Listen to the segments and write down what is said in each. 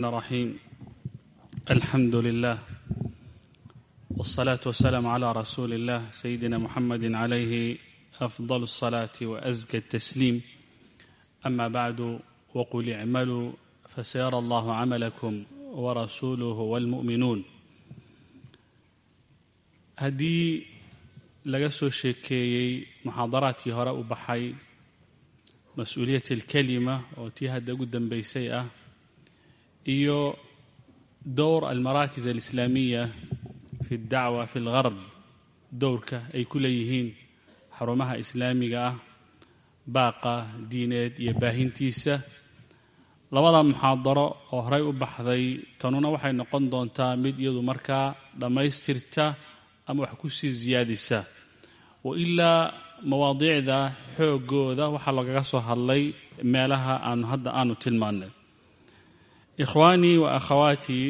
الرحيم الحمد لله والصلاة والسلام على رسول الله سيدنا محمد عليه أفضل الصلاة وأزكى التسليم أما بعد وقل اعملوا فسيرى الله عملكم ورسوله والمؤمنون هدي لقصو الشيكي محاضراتي هراء بحي مسؤولية الكلمة وتيها دا قدام بيسيئة iyo dowr almaraakis alislaamiya fi اdacwa fi اlgarb dowrka ay ku leeyihiin xarumaha islaamiga ah baaqa diineed iyo baahintiisa. Labada muxaadaro oo horey u baxday tanuna waxay noqon doontaa mid iyadu markaa dhammaystirta ama wax ku sii siyaadisa wa ilaa mawaadiicda xoogooda waxaa lagaga soo hadlay meelaha aanu hadda aanu tilmaannay ikhwaanii wa akhawaatii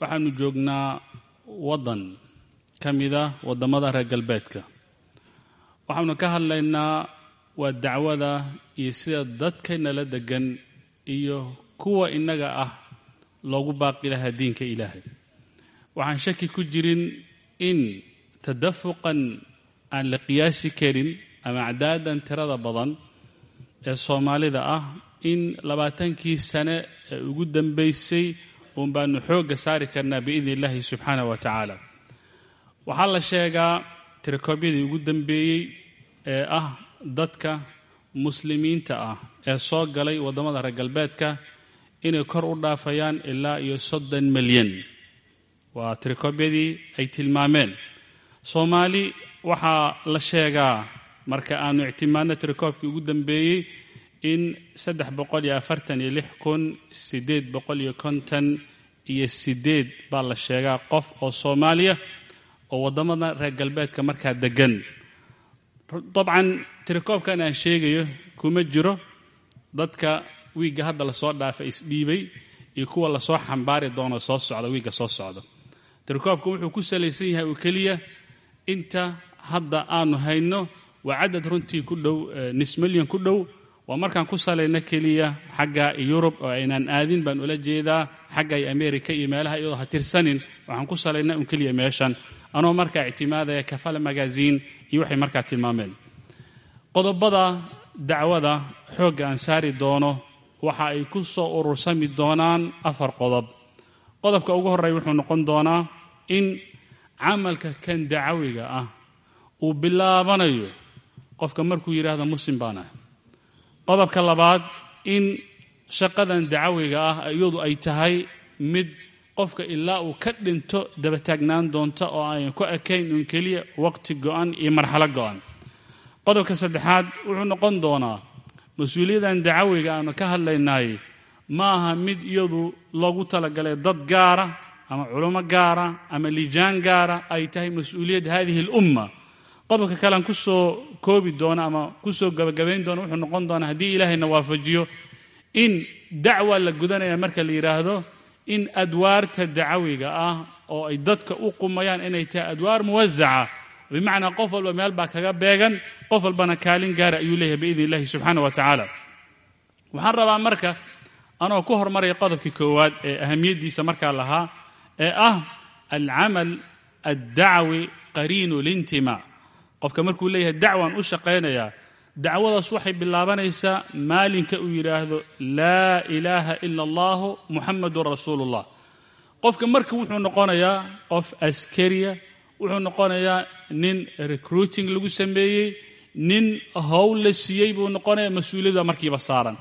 waxaanu joognaa waddan ka mida waddamada reer galbeedka. Waxaanu ka hadlaynaa waa dacwada iyo sida dadka nala degan iyo kuwa innaga ah loogu baaqi lahaa diinka ilaahay. Waxaan shaki ku jirin in tadafuqan aan la qiyaasi karin ama acdaadan tirada badan ee soomaalida ah in labaatankii sane ee ugu dambaysay uun baanu xoogga saari karnaa biidni illaahi subxaanah wa tacaala. Waxaa la sheegaa tirakoobyadii ugu dambeeyey ee ah dadka muslimiinta ah ee soo galay waddamada reer galbeedka inay kor u dhaafayaan ilaa iyo soddon milyan. Waa tirikoobyadii ay tilmaameen. Soomaali waxaa la sheegaa marka aanu ictimaadno tirikoobkii ugu dambeeyey in saddex boqol iyo afartan iyo lix kun siddeed boqol iyo konton iyo siddeed baa la sheegaa qof oo soomaaliya oo waddamada reer galbeedka markaa deggan. Dabcan tirikoobkan aan sheegayo kuma jiro. Dadka wiigga hadda la soo dhaafay isdhiibay iyo kuwa la soo xambaari doono soo socda wiigga soo socda. Tirikoobku wuxuu ku salaysan yahay oo keliya inta hadda aanu hayno waa cadad runtii ku dhow nis milyan ku dhow waa markaan ku salayno keliya xagga yurub oo aynaan aadin baan ula jeedaa xagga iyo america iyo meelaha iyadoo ha tirsanin waxaan ku salaynaa un keliya meeshan. Anoo markaa ictimaadaya kafala magaziin iyo waxay markaa tilmaameen. Qodobada dacwada xoogga aan saari doono waxa ay ku soo urursami doonaan afar qodob. Qodobka ugu horreeya wuxuu noqon doonaa in camalka kan dacawiga ah uu bilaabanayo qofka markuu yidhaahdo muslim baan ah qodobka labaad in shaqadan dacawiga ah iyadu ay tahay mid qofka ilaa uu ka dhinto daba taagnaan doonta oo aan ku ekayn un keliya waqti go'an iyo marxalo go'an. Qodobka saddexaad wuxuu noqon doonaa mas'uuliyaddan dacawiga aanu ka hadlaynaay ma aha mid iyadu loogu talagalay dad gaara ama culummo gaara ama lijaan gaara ay tahay mas'uuliyad hadihi alumma qodobka kale aan ku soo koobi doono ama ku soo gabagabayn doono wuxuu noqon doonaa haddii ilaahayna waafajiyo in dacwa la gudanaya marka la yidhaahdo in adwaarta dacawiga ah oo ay dadka u qumayaan inay tahay adwaar muwasaca bimacnaa qof walba meel baa kaga beegan qof walbana kaalin gaara ayuu leeyahay biidni illahi subxaana wa tacaala. Waxaan rabaa marka anoo ku hormaraya qodobkii koowaad ee ahamiyaddiisa markaa lahaa ee ah alcamal addacwi qariinu lintimaa qofka markuu leeyahay dacwaan u shaqaynayaa dacwadaas waxay bilaabanaysaa maalinka uu yidhaahdo laa ilaaha ila allahu muxamadun rasuulullah. Qofka marka wuxuu noqonayaa qof askariya wuxuu noqonayaa nin recruiting lagu sameeyey nin howl la siiyey buu noqonaya mas'uuliyadda markiiba saaran.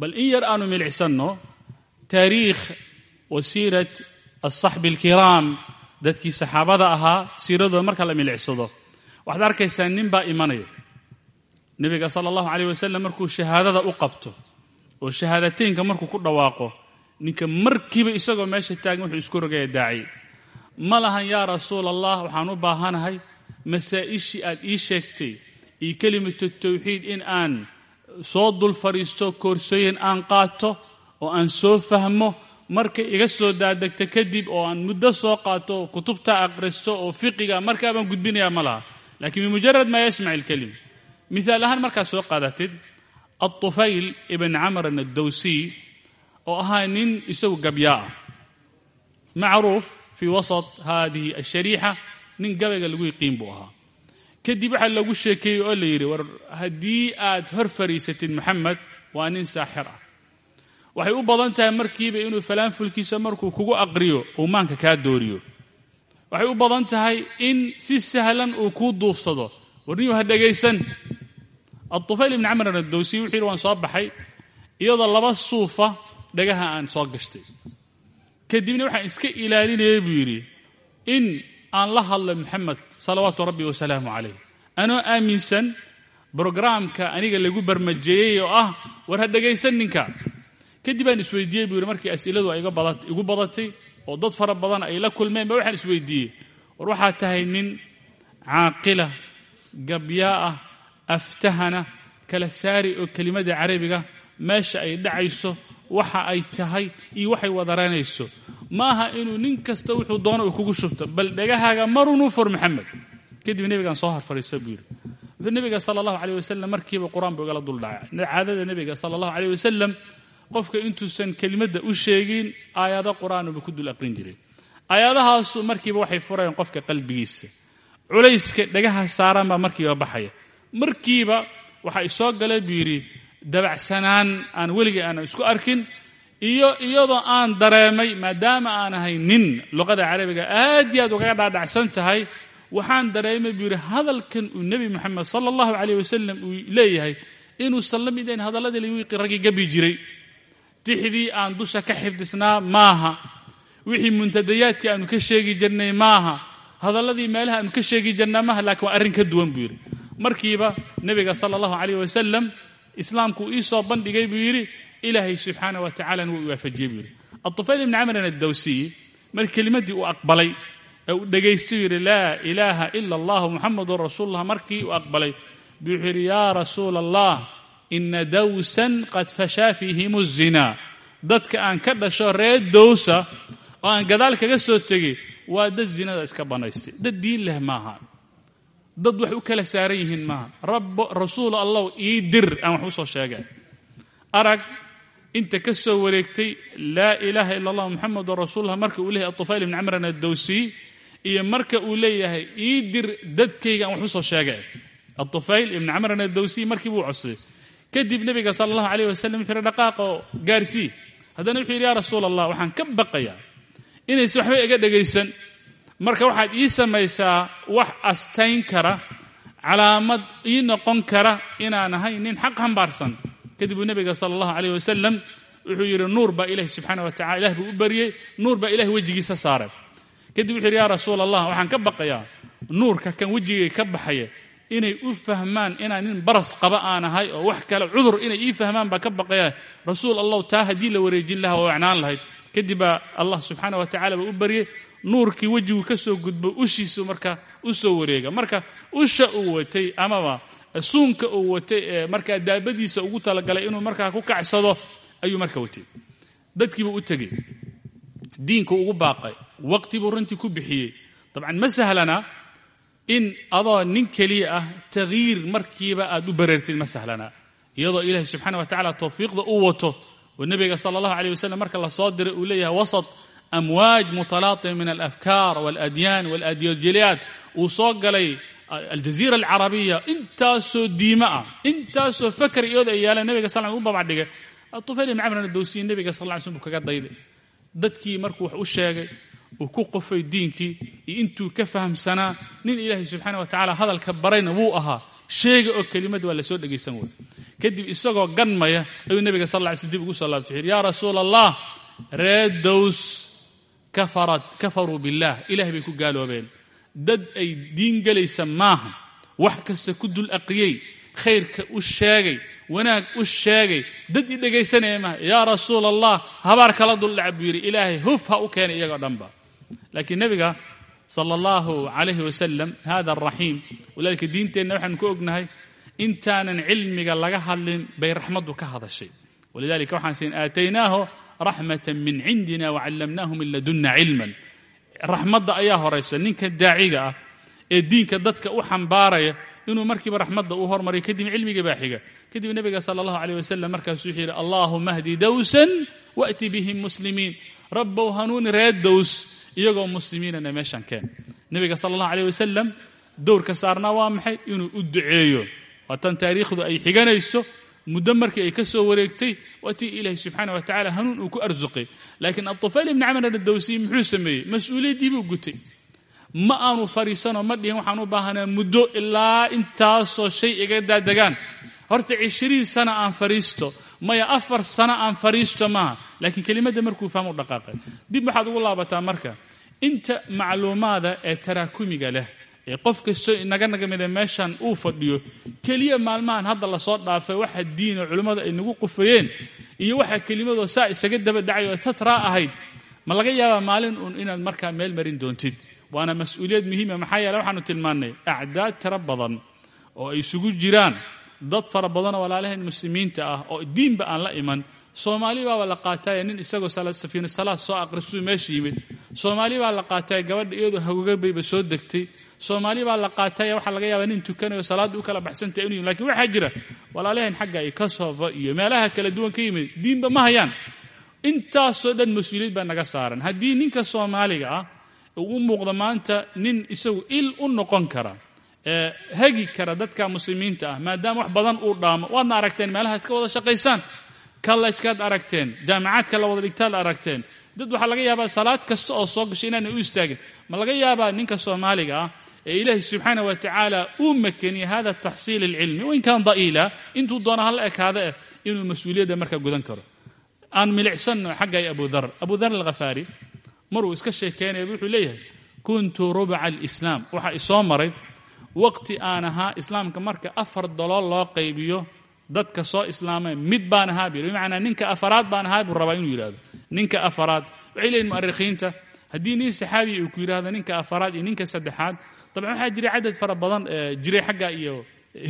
Bal in yar aanu milicsanno taariikh wasiirat asaxbi alkiraam dadkii saxaabada ahaa siiradooda marka la milicsado waxaad arkaysaa nin baa imanaya. Nebiga sala allahu calayh wasalam markuu shahaadada u qabto oo shahaadateynka markuu ku dhawaaqo ninka markiiba isagoo meesha taagan wuxuu isku rogaya daaci ma lahan yaa rasuul allah waxaan u baahanahay masaa'ishii aad ii sheegtay iyo kelimatu tawxiid in aan soo dul fadhiisto koorsooyin aan qaato oo aan soo fahmo markay iga soo daadegto kadib oo aan muddo soo qaato oo kutubta aqristo oo fiqiga markaa baan gudbinayaa ma laha lakiin bimujarad maa yasmac ilkelim miaal ahaan markaad soo qaadatid atufayl ibn camran addowsiy oo ahaa nin isagu gabyaa ah. Macruuf fii wasat haadihi ashariixa nin gabayga lagu yiqiin buu ahaa. Kadib waxaa lagu sheekeeyey oo la yidhi war haddii aad hor fariisatid moxamed waa nin saaxir ah. Waxay u badan tahay markiiba inuu falaanfulkiisa markuu kugu aqriyo uu maanka kaa dooriyo waxay u badan tahay in si sahlan uu kuu duufsado warniyuu ha dhegaysan atufayl ibni camr adowsiy wuxuu yidhi waan soo baxay iyadoo laba suufa dhagaha aan soo gashtay. Kadibna waxaan iska ilaalinayay buu yidhi in aan la hadlo moxamed salawaatu rabbi wasalaamu calayh. Anoo aaminsan brograamka aniga lagu barmajeeyey oo ah war ha dhegaysan ninka. Kadib aan isweydiiyey buu yidhi markii as'iladu ay igu badatay oo dad fara badan ay la kulmeen ba waxaan isweydiiyey. War waxaa tahay nin caaqila gabyaa ah aftahana kala saari oo kelimada carabiga meesha ay dhacayso waxa ay tahay iyo waxay wadaranayso maaha inuu nin kasta wuxuu doono uu kugu shubto. Bal dhegahaaga marunuu fur maxamed. Kadib nebigaan soo horfadhiisa buu yidhi. Wuxuu nebiga sala allahu caleyh wasalam markiiba qur'aan buu igala duldhacay. Caadada nebiga sala allahu caleyh wasalam qofka intuusan kelimadda u sheegin aayado qur'aanuba ku dul aqrin jiray. Aayadahaasu markiiba waxay furayaan qofka qalbigiisa. Culayska dhagaha saaran baa markiiba baxaya. Markiiba waxa isoo galay buu yidhi dabacsanaan aan weligay aanan isku arkin iyo iyadoo aan dareemay maadaama aan ahay nin luqada carabiga aad iyo aad ugaga dhaadhacsan tahay waxaan dareemay buu yidhi hadalkan uu nebi moxamed sala allahu caleyh wasalam uu leeyahay inuusan la mid ahayn hadalladii lagu raggii gabi jiray tixdii aan dusha ka xifdisnaa maaha. Wixii muntadayaadkii aanu ka sheegi jirnay maaha. Hadalladii meelaha aanu ka sheegi jirnaa maaha laakiin waa arrin ka duwan buu yidhi. Markiiba nebiga sala allahu caleyh wasalam islaamku ii soo bandhigay buu yidhi ilaahay subxaana wa tacalana wuu iwaafajiyey buu yidhi. Atufayl ibni camrin addawsiyi markii kelimaddii uu aqbalay ee uu dhegaystay yidhi laa ilaaha ila allahu muxamadun rasuulullah markii uu aqbalay buu wuxuu yidhi yaa rasuula allah ina dawsan qad fashaa fiihim الzinaa dadka aan ka dhasho reer dowsa oo aan gadaal kaga soo tegay waa dad zinada iska bannaystay dad diin leh maaha. Dad wax u kala saaran yihiin maaha. Rab rasuul allow ii dir aan wax u soo sheegay. Arag inta ka soo wareegtay laa ilaaha ila allah muxamedun rasuulullah marka uu leeyahay atufayl ibni camran addowsiy iyo marka uu leeyahay ii dadkayga aan wax u soo sheegay. Atufayl ibni camran addowsiy markii buu codsaday kadib nebiga sala allahu calayh wasalam wuxuu yidhi dhaqaaqoo gaarsii haddana wuxuu yidhi yaa rasuul allah waxaan ka baqayaa inaysan waxba iga dhegaysan marka waxaad ii samaysaa wax astayn kara calaamad ii noqon kara inaan ahay nin xaq hambaarsan kadib uu nebiga sala allahu calayh wasalam wuxuu yidhi nuur baa ilahi subxaana wa tacala ilah buu u baryey nuur baa ilahi wejigiisa saaray. Kadib wuxuu yidhi yaa rasuul allah waxaan ka baqayaa nuurka kan wejigay ka baxaya inay u fahmaan inaan nin baras qaba aan ahay oo wax kale cudur inay ii fahmaan baa ka baqayaa rasuul allahu taa haddii la wareejin lahaa waa wacnaan lahayd. Kadib baa allah subxaana wa tacala baa u baryey nuurkii wejigu ka soo gudbo ushiisu marka u soo wareega. Marka usha uu watay amaba suunka uu watay ee markaa daabadiisa ugu talagalay inuu markaa ku kacsado ayuu marka watay. Dadkiibuu u tegey. Diinkuu ugu baaqay. Waqti buu runtii ku bixiyey. Dabcan ma sahlana in adoo nin keliya ah takyiir markiiba aad u bareertid ma sahlana. Iyadoo ilaahay subxana wa tacala tawfiiqda u wato oo nebiga sala allahu aleyh wasalam marka la soo diray uu leeyahay wasat amwaaj mutalaatima min alafkaar waaladyaan waladiyojiliyaat uu soo galay aljaziira alcarabiya intaasoo diime ah intaasoo fakar iyooda ay yaaleen nebiga sal u babacdhigay tufayl ibn camr adowsiyi nebiga sal ly slm buu kaga dayday. Dadkii markuu wax u sheegay uu ku qofay diinkii iyo intuu ka fahamsanaa nin ilaahay subxaana wa tacala hadalka barayna wuu ahaa sheega oo kelimada waa la soo dhegaysan way kadib isagoo ganmaya ayuu nebiga sal ly sl dib ugu soo laabtay wuxu yidhi yaa rasuula allah ree dows kafaruu billaah ilahay bay ku gaaloobeen. Dad ay diin gelaysa maaha wax kasta ku dul aqriyey khayrka u sheegay wanaag u sheegay dad i dhegaysanaya maaha yaa rasuula allah habaar kala duldhaca buu yidhi. Ilaahay huf ha u keenay iyagoo dhanba. Laakiin nebiga sala allahu calayhi wasalam hada araxiim walaalika diinteenna waxaanu ka ognahay intaanan cilmiga laga hadlin bay raxmaddu ka hadashay. Walidalika waxaan siin aataynaahu raxmata min cindina wacallamnaahu min ladunna cilman. Raxmadda ayaa horaysa ninka daaciga ah ee diinka dadka u xambaaraya inuu markiiba raxmadda uu hormariyo kadib cilmigii baa xiga. Kadib nebiga sala allahu aleyh wasalam markaasuu wuxuu yidhi allaahuma hdi dowsan wa'ti bihim muslimiin. Rabbow hanuuni reer dows iyagoo muslimiinana meeshan keen. Nebiga sala allahu aleyh wasalam dowrka saarnaa waa maxay? Inuu u duceeyo. Waa tan taariikhdu ay xiganayso muddo markii ay ka soo wareegtay waa tii ilaahay subxaana wa tacala hanuun uu ku arsuqay laakiin atufayl ibni camr adowsiyi muxuu sameeyey mas'uuliyaddii buu gutay ma aanu fadhiisanoo ma dhihin waxaan u baahanaa muddo ilaa intaasoo shay iga daadegaan horta cishiriin sana aan fadhiisto maya afar sano aan fadhiisto maaha. Laakiin kelimadda markuu fahmo u dhaqaaqay dib waxaad ugu laabataa marka inta macluumaada ee taraakumiga leh ee qof kastoo inaga nagamida meeshan uu fadhiyo keliya maalmahan hadda la soo dhaafay waxa diinoo culimmadu ay nagu qufayeen iyo waxa kelimadoo saa isaga daba dhacay oo tatraa ahayd ma laga yaabaa maalin uun inaad markaa meel marin doontid waana mas'uuliyad muhiima maxaa yeele waxaanu tilmaannay acdaad tiro badan oo ay isugu jiraan dad fara badanoo walaalaheen muslimiinta ah oo diinba aan la iman. Soomaali baaba la qaataye nin isagoo safiinu salaad soo aqrisuu meesha yimid. Soomaali baa la qaataye gabadha iyadoo hagogabayba soo degtay. Soomaali baa la qaatay waxaa laga yaabaa nin tukanayo salaadda u kala baxsantay inu yim laakiin waxaa jira walaalaheen xagga ay kosovo iyo meelaha kala duwan ka yimid diinba ma hayaan. Intaasoo dhan mas'uuliyad baa naga saaran. Haddii ninka soomaaliga ah uu u muuqdo maanta nin isagu il u noqon kara ee hagi kara dadka muslimiinta ah maadaama wax badan uu dhaamo. Waadna aragteen meelahaad ka wada shaqaysaan? Kallajkaad aragteen jaamacaadka la wada dhigtaad aragteen. Dad waxaa laga yaabaa salaad kasta oo soo gashay inaanay u istaagin. Ma laga yaabaa ninka soomaaliga ah ee ilaahay subxaana wa tacaala uu makeniye hada taxsiil alcilmi? Wain kaan da'iila intuu doona hala ekaada eh inuu mas'uuliyadda markaa gudan karo. Aan milicsanno xaggay abudar abudar alkhafaari maruu iska sheekeynaya wuxuu leeyahay kuntu rubca alislaam. Waxaa isoo maray waqti aan ahaa islaamka marka afar dalool loo qaybiyo dadka soo islaamay mid baan ahaa bu bimacnaa ninka afaraad baan ahaa buu rabaa inuu yidhahdo ninka afaraad waxay leeyihiin mu'arikhiinta haddii nin saxaabiya uu ku yidhahdo ninka afaraad iyo ninka saddexaad dabcan waxaa jiray cadad fara badan jiray xagga iyo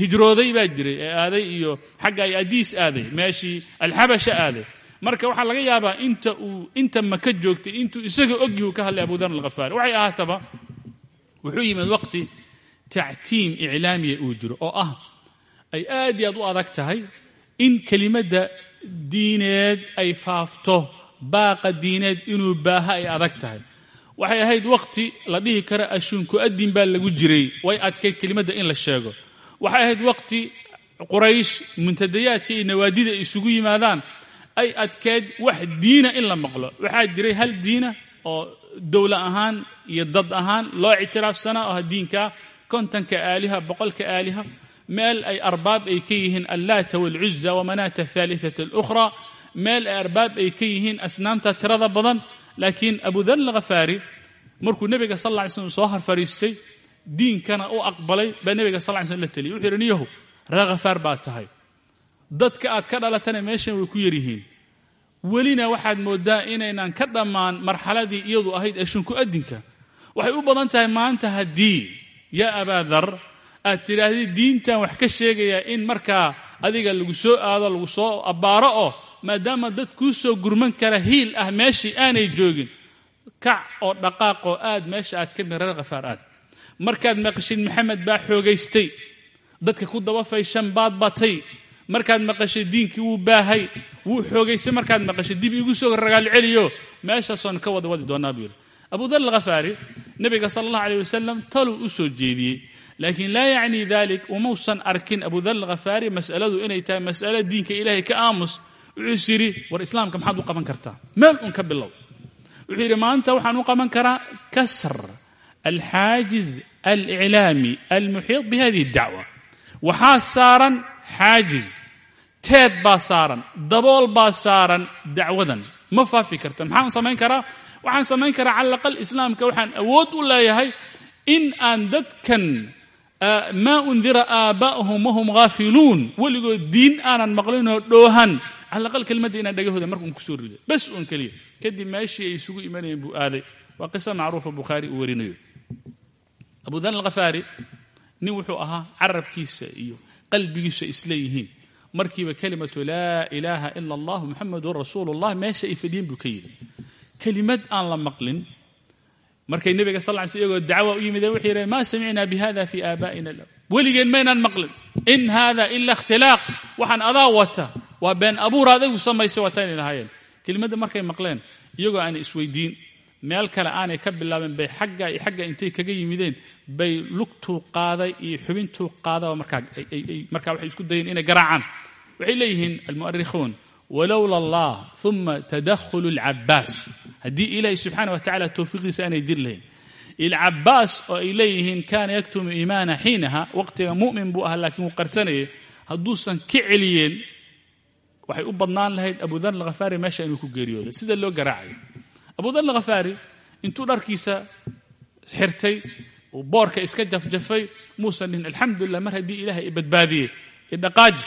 hijrooday baa jiray ee aaday iyo xagga iyo adiis aaday meeshii alxabasha aaday marka waxaa laga yaabaa inta uu inta maka joogtay intuu isaga ogyahu ka hadlay abu dar alkhafaari waxay ahaataba wuxuu yimid waqti tactiim iclaamiya uu jiro oo ah ay aad iyo aad u adag tahay in kelimadda diineed ay faafto baaqa diineed inuu baaha ay adag tahay. Waxay ahayd waqti la dhihi karo ashuunku addin baa lagu jiray way adkayd kelimadda in la sheego. Waxay ahayd waqti quraysh muntadayaadka iyo nawaadida isugu yimaadaan ay adkeed wax diina in la maqlo. Waxaa jiray hal diina oo dowla ahaan iyo dad ahaan loo ictiraafsanaa oo diinka kontonka aaliha boqolka aaliha meel ay arbaab ay ka yihiin allaata waalcuza wamanaata athaalithata alukhraa meel ay arbaab ay ka yihiin asnaamta tirada badan. Laakiin abudar alkhafaari markuu nebiga sal lla ly slm soo harfariistay diinkana u aqbalay baa nebiga sal ly slm la teliyay wuxuu yidhi niyahu ree khafaar baa tahay dadka aad ka dhalatana meeshan way ku yaryihiin. Welina waxaad mooddaa inaynan ka dhammaan marxaladii iyadu ahayd ee shunku addinka. Waxay u badan tahay maanta haddii yaa abaadar aad tidhaahdid diintan wax ka sheegayaa in markaa adiga lagu soo aado lagu soo abbaaro oo maadaama dad kuu soo gurman kara hiil ah meeshii aanay joogin kac oo dhaqaaq oo aad meesha aad ka mi reer khafaar aad. Markaad maqashid maxamed baa xoogaystay. Dadka ku daba fayshan baad batay markaad maqashay diinkii wuu baahay wuu xoogaystay markaad maqashay dib iigu soo ragaal celiyo meeshaasoon ka wada wadi doonaa buu yidhi. Abudar alkhafaari nebiga sala allah aleyh wasalam taluu u soo jeediyey. Laakiin laa yacni dalik umausan arkin abudar alkhafaari mas'aladu inay tahay mas'alo diinka ilaahay ka aamus. Wuxuus yidhi war islaamka maxaad u qaban kartaa? Meel un ka bilow. Wuxuu yidhi maanta waxaan u qaban karaa kasr alxaajiz aliclaami almuxiiط bihadihi اdacwa waxaa saaran xaajiz teed baa saaran dabool baa saaran dacwadan. Ma faafi karta maxaan samayn karaa? Waxaan samayn karaa cala islaamka. Waxaan awood u leeyahay in aan dadkan maa undira aabba'ahum wahum haafiluun weligood diin aanan maqlinoo dhoohan. Cala aqal kelimadda inaan dhagahooda marka un ku soo rido. Bas un keliya. Kadib meeshii ay isugu imanayeen buu aaday. Waa qiso macruufa bukhaari uu warinayo. Abu dar alkhafaari nin wuxuu ahaa carabkiisa iyo qalbigiisu isleeyihiin. Markiiba kelimatu laa ilaaha ila allah muxamedun rasuulu ullah meesha ay fadhiyeen buu ka yidhi. Kelimad aan la maqlin markay nebiga sal ly sl iyagoo dacwa u yimideen wuxuu yidhahen maa samicnaa bihada fi aabaa'ina la weligeen maynaan maqlin. In hada ila ikhtilaaq. Waxaan adaa wata. Waa been abuur adigu samaysay waataynay lahaayeen. Kelimadda markay maqleen iyagoo aanay isweydiin meel kale aanay ka bilaabeen bay xagga iyo xagga intay kaga yimideen bay lugtuu qaaday iyo xubintuu qaadaba markaa markaa waxay isku dayeen inay garaacaan. Waxay leeyihiin almu'arikhuun walowla allah uma tadakhulu alcabaas haddii ilaahay subxaana wa tacala towfiiqdiisa aanay jir lahayn. Ilcabaas oo ay leeyihiin kaana yaktumu iimaana xiinaha waqtiga mu'min buu ahaa laakiin wuu qarsanayay hadduusan ka celiyeen waxay u badnaan lahayd abudar alkhafaari meesha inuu ku geeriyooday. Sida loo garaacayo abudar alkhafaari intuu dharkiisa xirtay uu boorka iska jafjafay muusan dhihin alxamdulilah mar haddii ilaahay i badbaadiyey idhaqaaji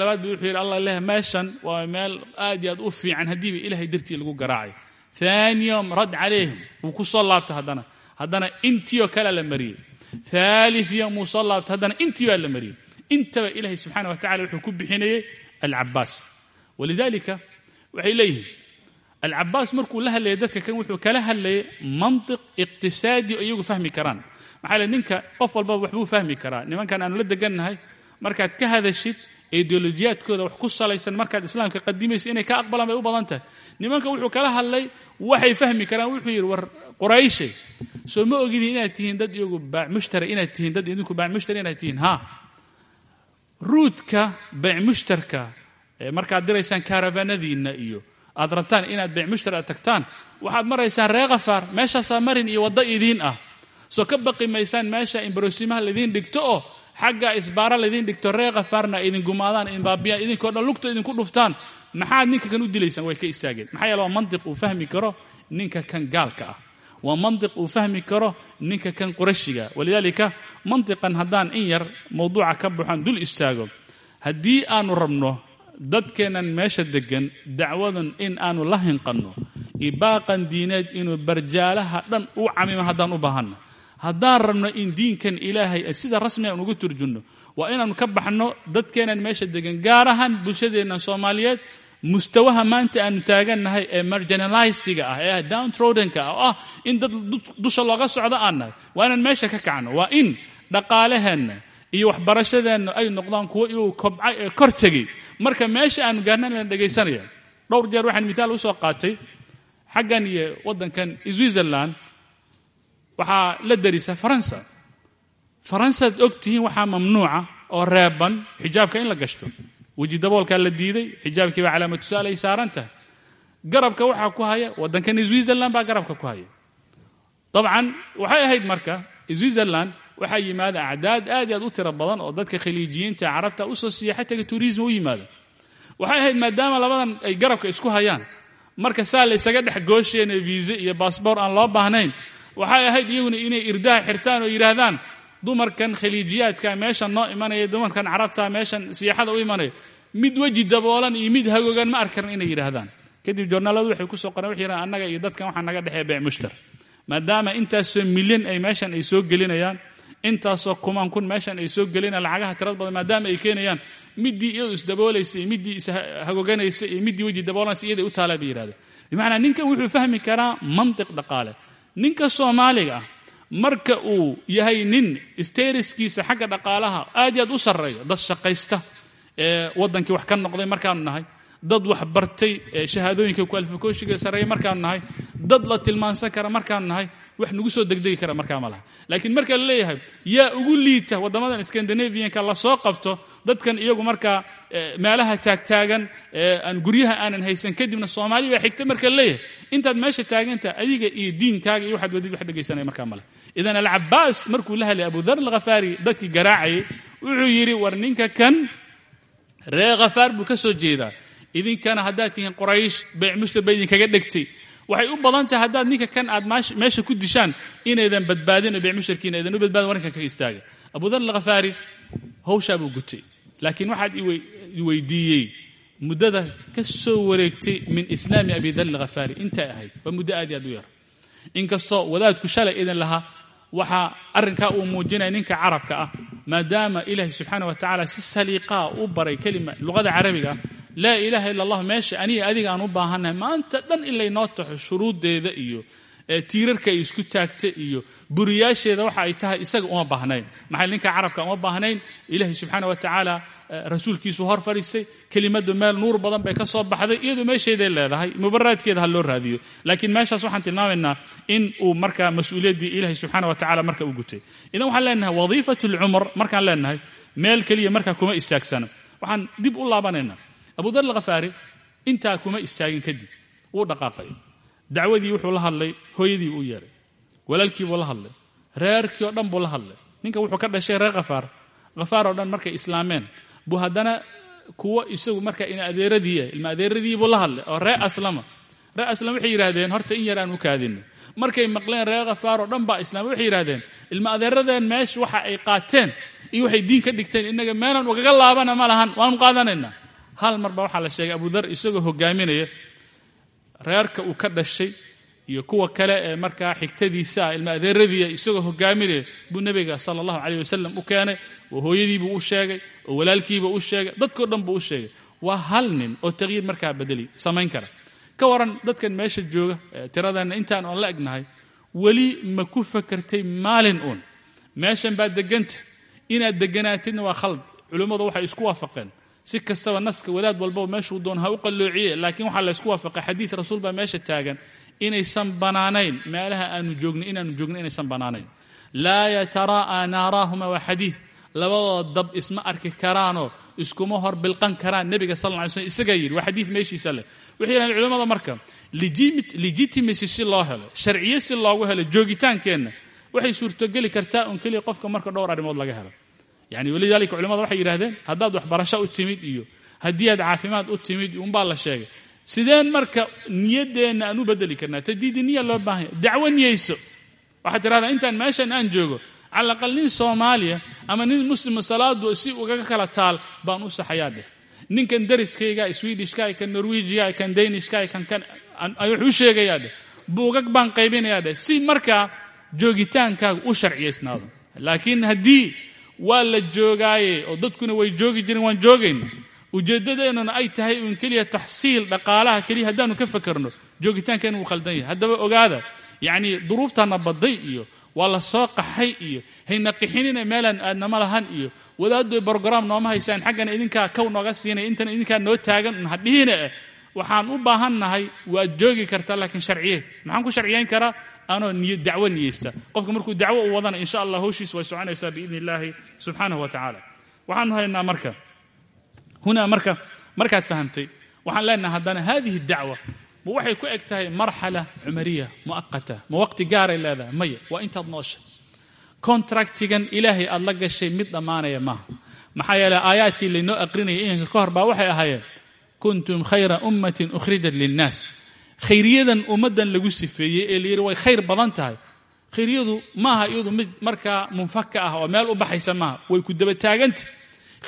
labaad buu wuxuu yidhi allah leh meeshan waa meel aad iyo aad u fiican haddiiba ilaahay dartii lagu garaacayo haani yom rad calayhim wuu ku soo laabtay haddana haddana intii oo kalea la mariyey. Haalif yom wuu soo laabtay haddana intii la mariyey. Intaba ilaahay subxana wa tacala wuxuu ku bixinayey alcabaas walidalika waxay leeyihiin alcabaas markuu la hadlayay dadka kan wuxuu kala hadlayay mantiq iqtisaadi iyagu fahmi karaan. Maxaa le ninka qof walbaba waxbuu fahmi karaa. Nimankan aanu la degannahay markaad ka hadashid ideolojiyaadkooda wax ku salaysan markaad islaamka qadimaysa inay ka aqbalaan bay u badan tahay. Nimanka wuxuu kala hadlay waxay fahmi karaan wuxuu yidhi war qurayshay soo ma ogidin inaad tihiin dad iyagu baac mushtara inaad tihiin dad idinku baac mushtara inaad tihiin. Ha. Ruudka baac mushtarka markaad diraysaan kaaravanadiinna iyo aad rabtaan inaad baac mushtar aad tagtaan waxaad maraysaan ree khafaar meeshaasaa marin iyo waddo idiin ah. Soo ka baqi maysaan meesha imbarosimaha laidiin dhigto oo xagga isbaara laydin dhigto ree khafaarna idin gumaadaan idin baabiyaan idinkoo dhan lugta idinku dhuftaan. Maxaad ninka kan u dilaysaan? Way ka istaageen. Maxaa yeele waa mantiq uu fahmi karo ninka kan gaalka ah. Waa mantiq uu fahmi karo ninka kan qurashiga walidaalika mantiqan haddaan in yar mawduuca ka baxoan dul istaago. Haddii aanu rabno dadkeennan meesha deggan dacwadan in aanu la hinqanno ibaaqan diineed inuu barjaalaha dhan u camimo haddaan u baahanno. Haddaan rabno in diinkan ilaahay sida rasmiga aan ugu turjunno waa inaanu ka baxno dadkeennan meesha degan gaar ahaan bulshadeennan soomaaliyeed mustawaha maanta aanu taagannahay ee marginalistiga ah ee downtrodenka ah oo ah in dad dusha looga socdo aan nahay. Waa inaan meesha ka kacno waa in dhaqaalaheenna iyo waxbarashadeenna ay noqdaan kuwo iyagu kobcay ee kor tegay marka meesha aanu gaarnan la dhegaysanaya dhowr jeer waxaan mitaal u soo qaatay xaggan iyo waddankan switzerland. Waxaa la darisa faransa. Faransaad og tihiin waxaa mamnuuca oo reeban xijaabka in la gashto. Weji daboolkaa la diiday xijaabkiiba calaamatu su'aal ay saaran tahay. Garabka waxaa ku haya waddankan switzerland baa garabka ku haya. Dabcan waxay ahayd marka switzerland waxaa yimaada acdaad aad iyo aad u tiro badan oo dadka khaliijiyiinta carabta u soo siiya xataga turism u yimaado. Waxay ahayd maadaama labadan ay garabka isku hayaan marka saa la ysaga dhex goosheen viise iyo baasboor aan loo baahnayn waxay ahayd iyaguna inay irdaha xirtaan oo yidhaahdaan dumarkan khaliijiyaadka meeshan noo imanaya dumarkan carabta meeshan siyaxada u imanaya mid weji daboolan iyo mid hagogan ma arkaran inay yidhaahdaan. Kadib joornaaladu waxay ku soo qoreen waxay yidhahan annaga iyo dadkan waxaa naga dhexeeya beec mushtar maadaama intaasoo milyan ay meeshan ay soo gelinayaan intaasoo kumaan kun meeshan ay soo gelinayaan lacagaha tirad badan maadaama ay keenayaan middii iyadu isdaboolaysa iyo middii ishagoganaysa iyo middii weji daboolanaysa iyaday u taalaa bay yidhahdeen. Bimacnaa ninkan wuxuu fahmi karaa mantiq dhaqaale. Ninka soomaaliga ah marka uu yahay nin steriskiisa xagga dhaqaalaha aad iyo aad u sarreeyo dad shaqaysta ee waddankii wax ka noqday markaanu nahay dad wax bartay ee shahaadooyinka kualifikooshiga sarreeya markaanu nahay dad la tilmaansan kara markaanu nahay wax nagu soo degdegi kara markaa ma laha. Laakiin marka la leeyahay yaa ugu liita waddamadan scandinavianka la soo qabto dadkan iyagu markaa meelaha taagtaagan aan guryaha aanan haysan kadibna soomaali baa xigta marka la leeyahay. Intaad meesha taaganta adiga iyo diinkaaga iyo waxaad wadid wax dhegaysanaya markaa male idan alcabaas markuu la hadlay abu dhar alkhafaari dadkii garaacayay wuxuu yidhi war ninka kan ree khafaar buu ka soo jeedaa idinkana haddaad tihiin qoraysh bayc mushtar ba idinkaga dhegtay. Waxay u badan tahay haddaad ninka kan aad meesha ku dishaan inaydan badbaadin oo bicmushtarkiina aydan u badbaadin warrinkan kaga istaaga. Abudar alkhafaari hawshaa buu gutay. Laakiin waxaad i weydiiyey muddada ka wareegtay min islaami abidar alkhafaari intay ahayd? Waa muddo aad iyo u yar. Inkastoo wadaadku shalay idin lahaa waxaa arrinkaa uu muujinaya ninka carabka ah maadaama ilaahay subxaana wa tacaala si saliiqaa u baray kelima luqada carabiga laa ilaaha illa allah meesha aniga adiga aan u baahannahay maanta dhan in laynoo taxo shuruuddeeda iyo tiirarka ay isku taagta iyo buriyaasheeda waxa ay tahay isaga uma baahnayn. Maxay ninka carabka uma baahnayn? Ilaahay subxaana wa tacaala rasuulkiisu hor fadhiisay kelimadu meel nuur badan bay ka soo baxday iyadu meeshayday leedahay mubaraadkeeda loo raadiyo. Laakiin meeshaas waxaan tilmaamaynaa in uu markaa mas'uuliyaddii ilaahay wa tacala marka u gutay. Idan waxaan leenahay wadiifat lcumar markaan leenahay meel keliya markaa kuma istaagsana waxaan dib u laabanaynaa abudar alkhafaari intaa kuma istaagin kadib wuu dhaqaaqay. Dacwadii wuxuu la hadlay hooyadii uu yeeray. Walaalkii buu la hadlay reerkii oo dhan buu la hadlay. Ninka wuxuu ka dhashay reer khafaar khafaar oo dhan markay islaameen buu haddana kuwo isagu marka in adeeradii ah ilma adeeradii buu la hadlay oo ree aslama. Ree aslam waxay yidhaahdeen horta in yar aan u kaadinay. Markay maqleen reer khafaar oo dhan baa islaamay waxay yidhahdeen ilma adeeradeen meesha waxa ay qaateen iyo waxay diin ka dhigteen innaga meelaan ugaga laabana ma lahan waanu qaadanaynaa hal marba waxaa la sheegay abudar isagoo hogaaminaya reerka uu ka dhashay iyo kuwa kale ee markaa xigtadiisa ah ilma adeeradiia isagoo hogaaminaya buu nebiga sala allahu caleyh wasalam u keenay oo hooyadiibuu u sheegay oo walaalkiibuu u sheegay dadkao dhan buu u sheegay. Waa hal nin oo taqyiir markaa bedeli samayn kara. Ka waran dadkan meesha jooga tiradanna intaan oon la egnahay weli ma ku fakartay maalin uun. Meeshan baa deganta inaad deganaatidna waa khalad. Culimmadu waxay isku waafaqeen si kastaba naska wadaad walbaba meeshuu doon ha u qalloociye laakiin waxaa la ysku waafaqay xadiid rasuul baa meesha taagan inaysan bannaanayn meelaha aanu joogno inaanu joogno inaysan bannaanayn laa yataraa'a naaraahuma waa xadiid labadooda dab isma arki karaanoo iskuma hor bilqan karaan nebiga sal lla ly slm isagaa yidhi waa xadiid meeshiisa leh. Waxay yidhahdeen culimmada marka legitimacy si loo helo sharciye si loogu helo joogitaankeenna waxay suurtogeli kartaa un keliya qofka marka dhowr arrimood laga helo yani walidaalika culimada waxay yidhahdeen haddaad waxbarasho u timid iyo haddii aad caafimaad u timid unbaa la sheegay. Sideen marka niyaddeenna aan u bedeli karnaa tadiidi niya loo baahanya dacwo niyeyso. Waxaad tidhahdaa intaan meeshan aan joogo cala aqal nin soomaaliya ama nin muslima salaadu si ugaga kala taal baan u saxayaa dheh. Ninkan dariskayga swedishka kan norwejiga kan danishka kan kan wuxuu sheegayaa dheh. Buugag baan qaybinayaa dheh. Si markaa joogitaankaaga u sharciyaysnaado laakiin haddii waa la joogaaye oo dadkuna way joogi jireen waan joogayna ujeeddadeennuna ay tahay uun keliya taxsiil dhaqaalaha keliya haddaanu ka fakarno joogitaankeenna wuu khaldan yahay. Haddaba ogaada yacnii duruuftana badday iyo waa la soo qaxay iyo hayna qixinina meelaan aadnama lahan iyo wadaaddoy brograam nooma haysaan xaggana idinkaa kow nooga siinaya intana idinkaa noo taagan un hadhihina eh waxaan u baahannahay waad joogi kartaa laakiin sharciye. Maxaan ku sharciyayn karaa anoo niy dacwo niyeysta. Qofka markuu dacwo u wadana insha allah hawshiis way soconaysaa biidni illaahi subxaanahu wa tacaala. Waxaanu haynaa marka. Hunaa marka markaad fahamtay waxaan leenahay haddana hadihi dacwa ma waxay ku eg tahay marxala cumariya mu'aqata ma waqti gaaray leedahay? Maya waa intaad noosha. Contractigan ilaahay aad la gashay mid dhammaanaya maaha. Maxaa yeeley aayaadkii laynoo aqrinayay inanka ka hor baa waxay ahaayeen kuntum khayra ummatin ukhrijat linnaas khayriyadan ummaddan lagu sifeeyey ee layidhi way khayr badan tahay. Khayryadu maaha iyadu mid markaa munfaka ah oo meel u baxaysa maaha way ku daba taaganta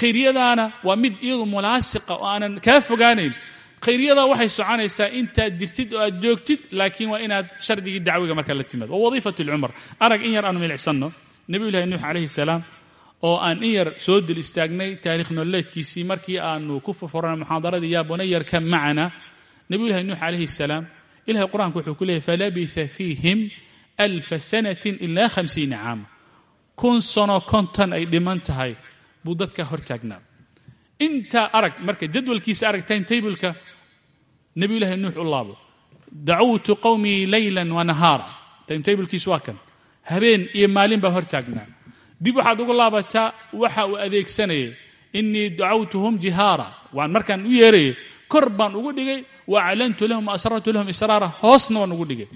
khayriyadaana waa mid iyadu mulaasiqa oo aanan kaa fogaanayn. Khayriyadaa waxay soconaysaa intaad jirtid oo aad joogtid laakiin waa inaad shardigii dacwiga markaa la timaad waa wadiifat lcumar arag in yar aanu milicsanno. Nebiyullahi nuux calayhi salaam oo aan in yar soo dil istaagnay taarikh nololeedkiisii markii aanu ku furfuranay muxaadaradii yaa bunayarka macana nebiyullahi nuux calayhi salaam ilahay qur'aanku wuxuu ku leeyahy falabitha fiihim alfa sanatin ilaa hamsiina caama kun sano konton ay dhiman tahay buu dadka hortaagnaa. Intaa arag marka jadwalkiisa arag timetableka nebiyullahi nuux u laabo dacawtu qowmii leylan wa nahaara. Timetablkiisu waa kan. Habeen iyo maalin baa hortaagnaa. Dib waxaad ugu laabataa waxa uu adeegsanayay inii dacawtuhum jihaara. Waan markaan u yeerayay kor baan ugu dhigay wa aclantu lahum asrartu lahum israara hoosna waan ugu dhigay.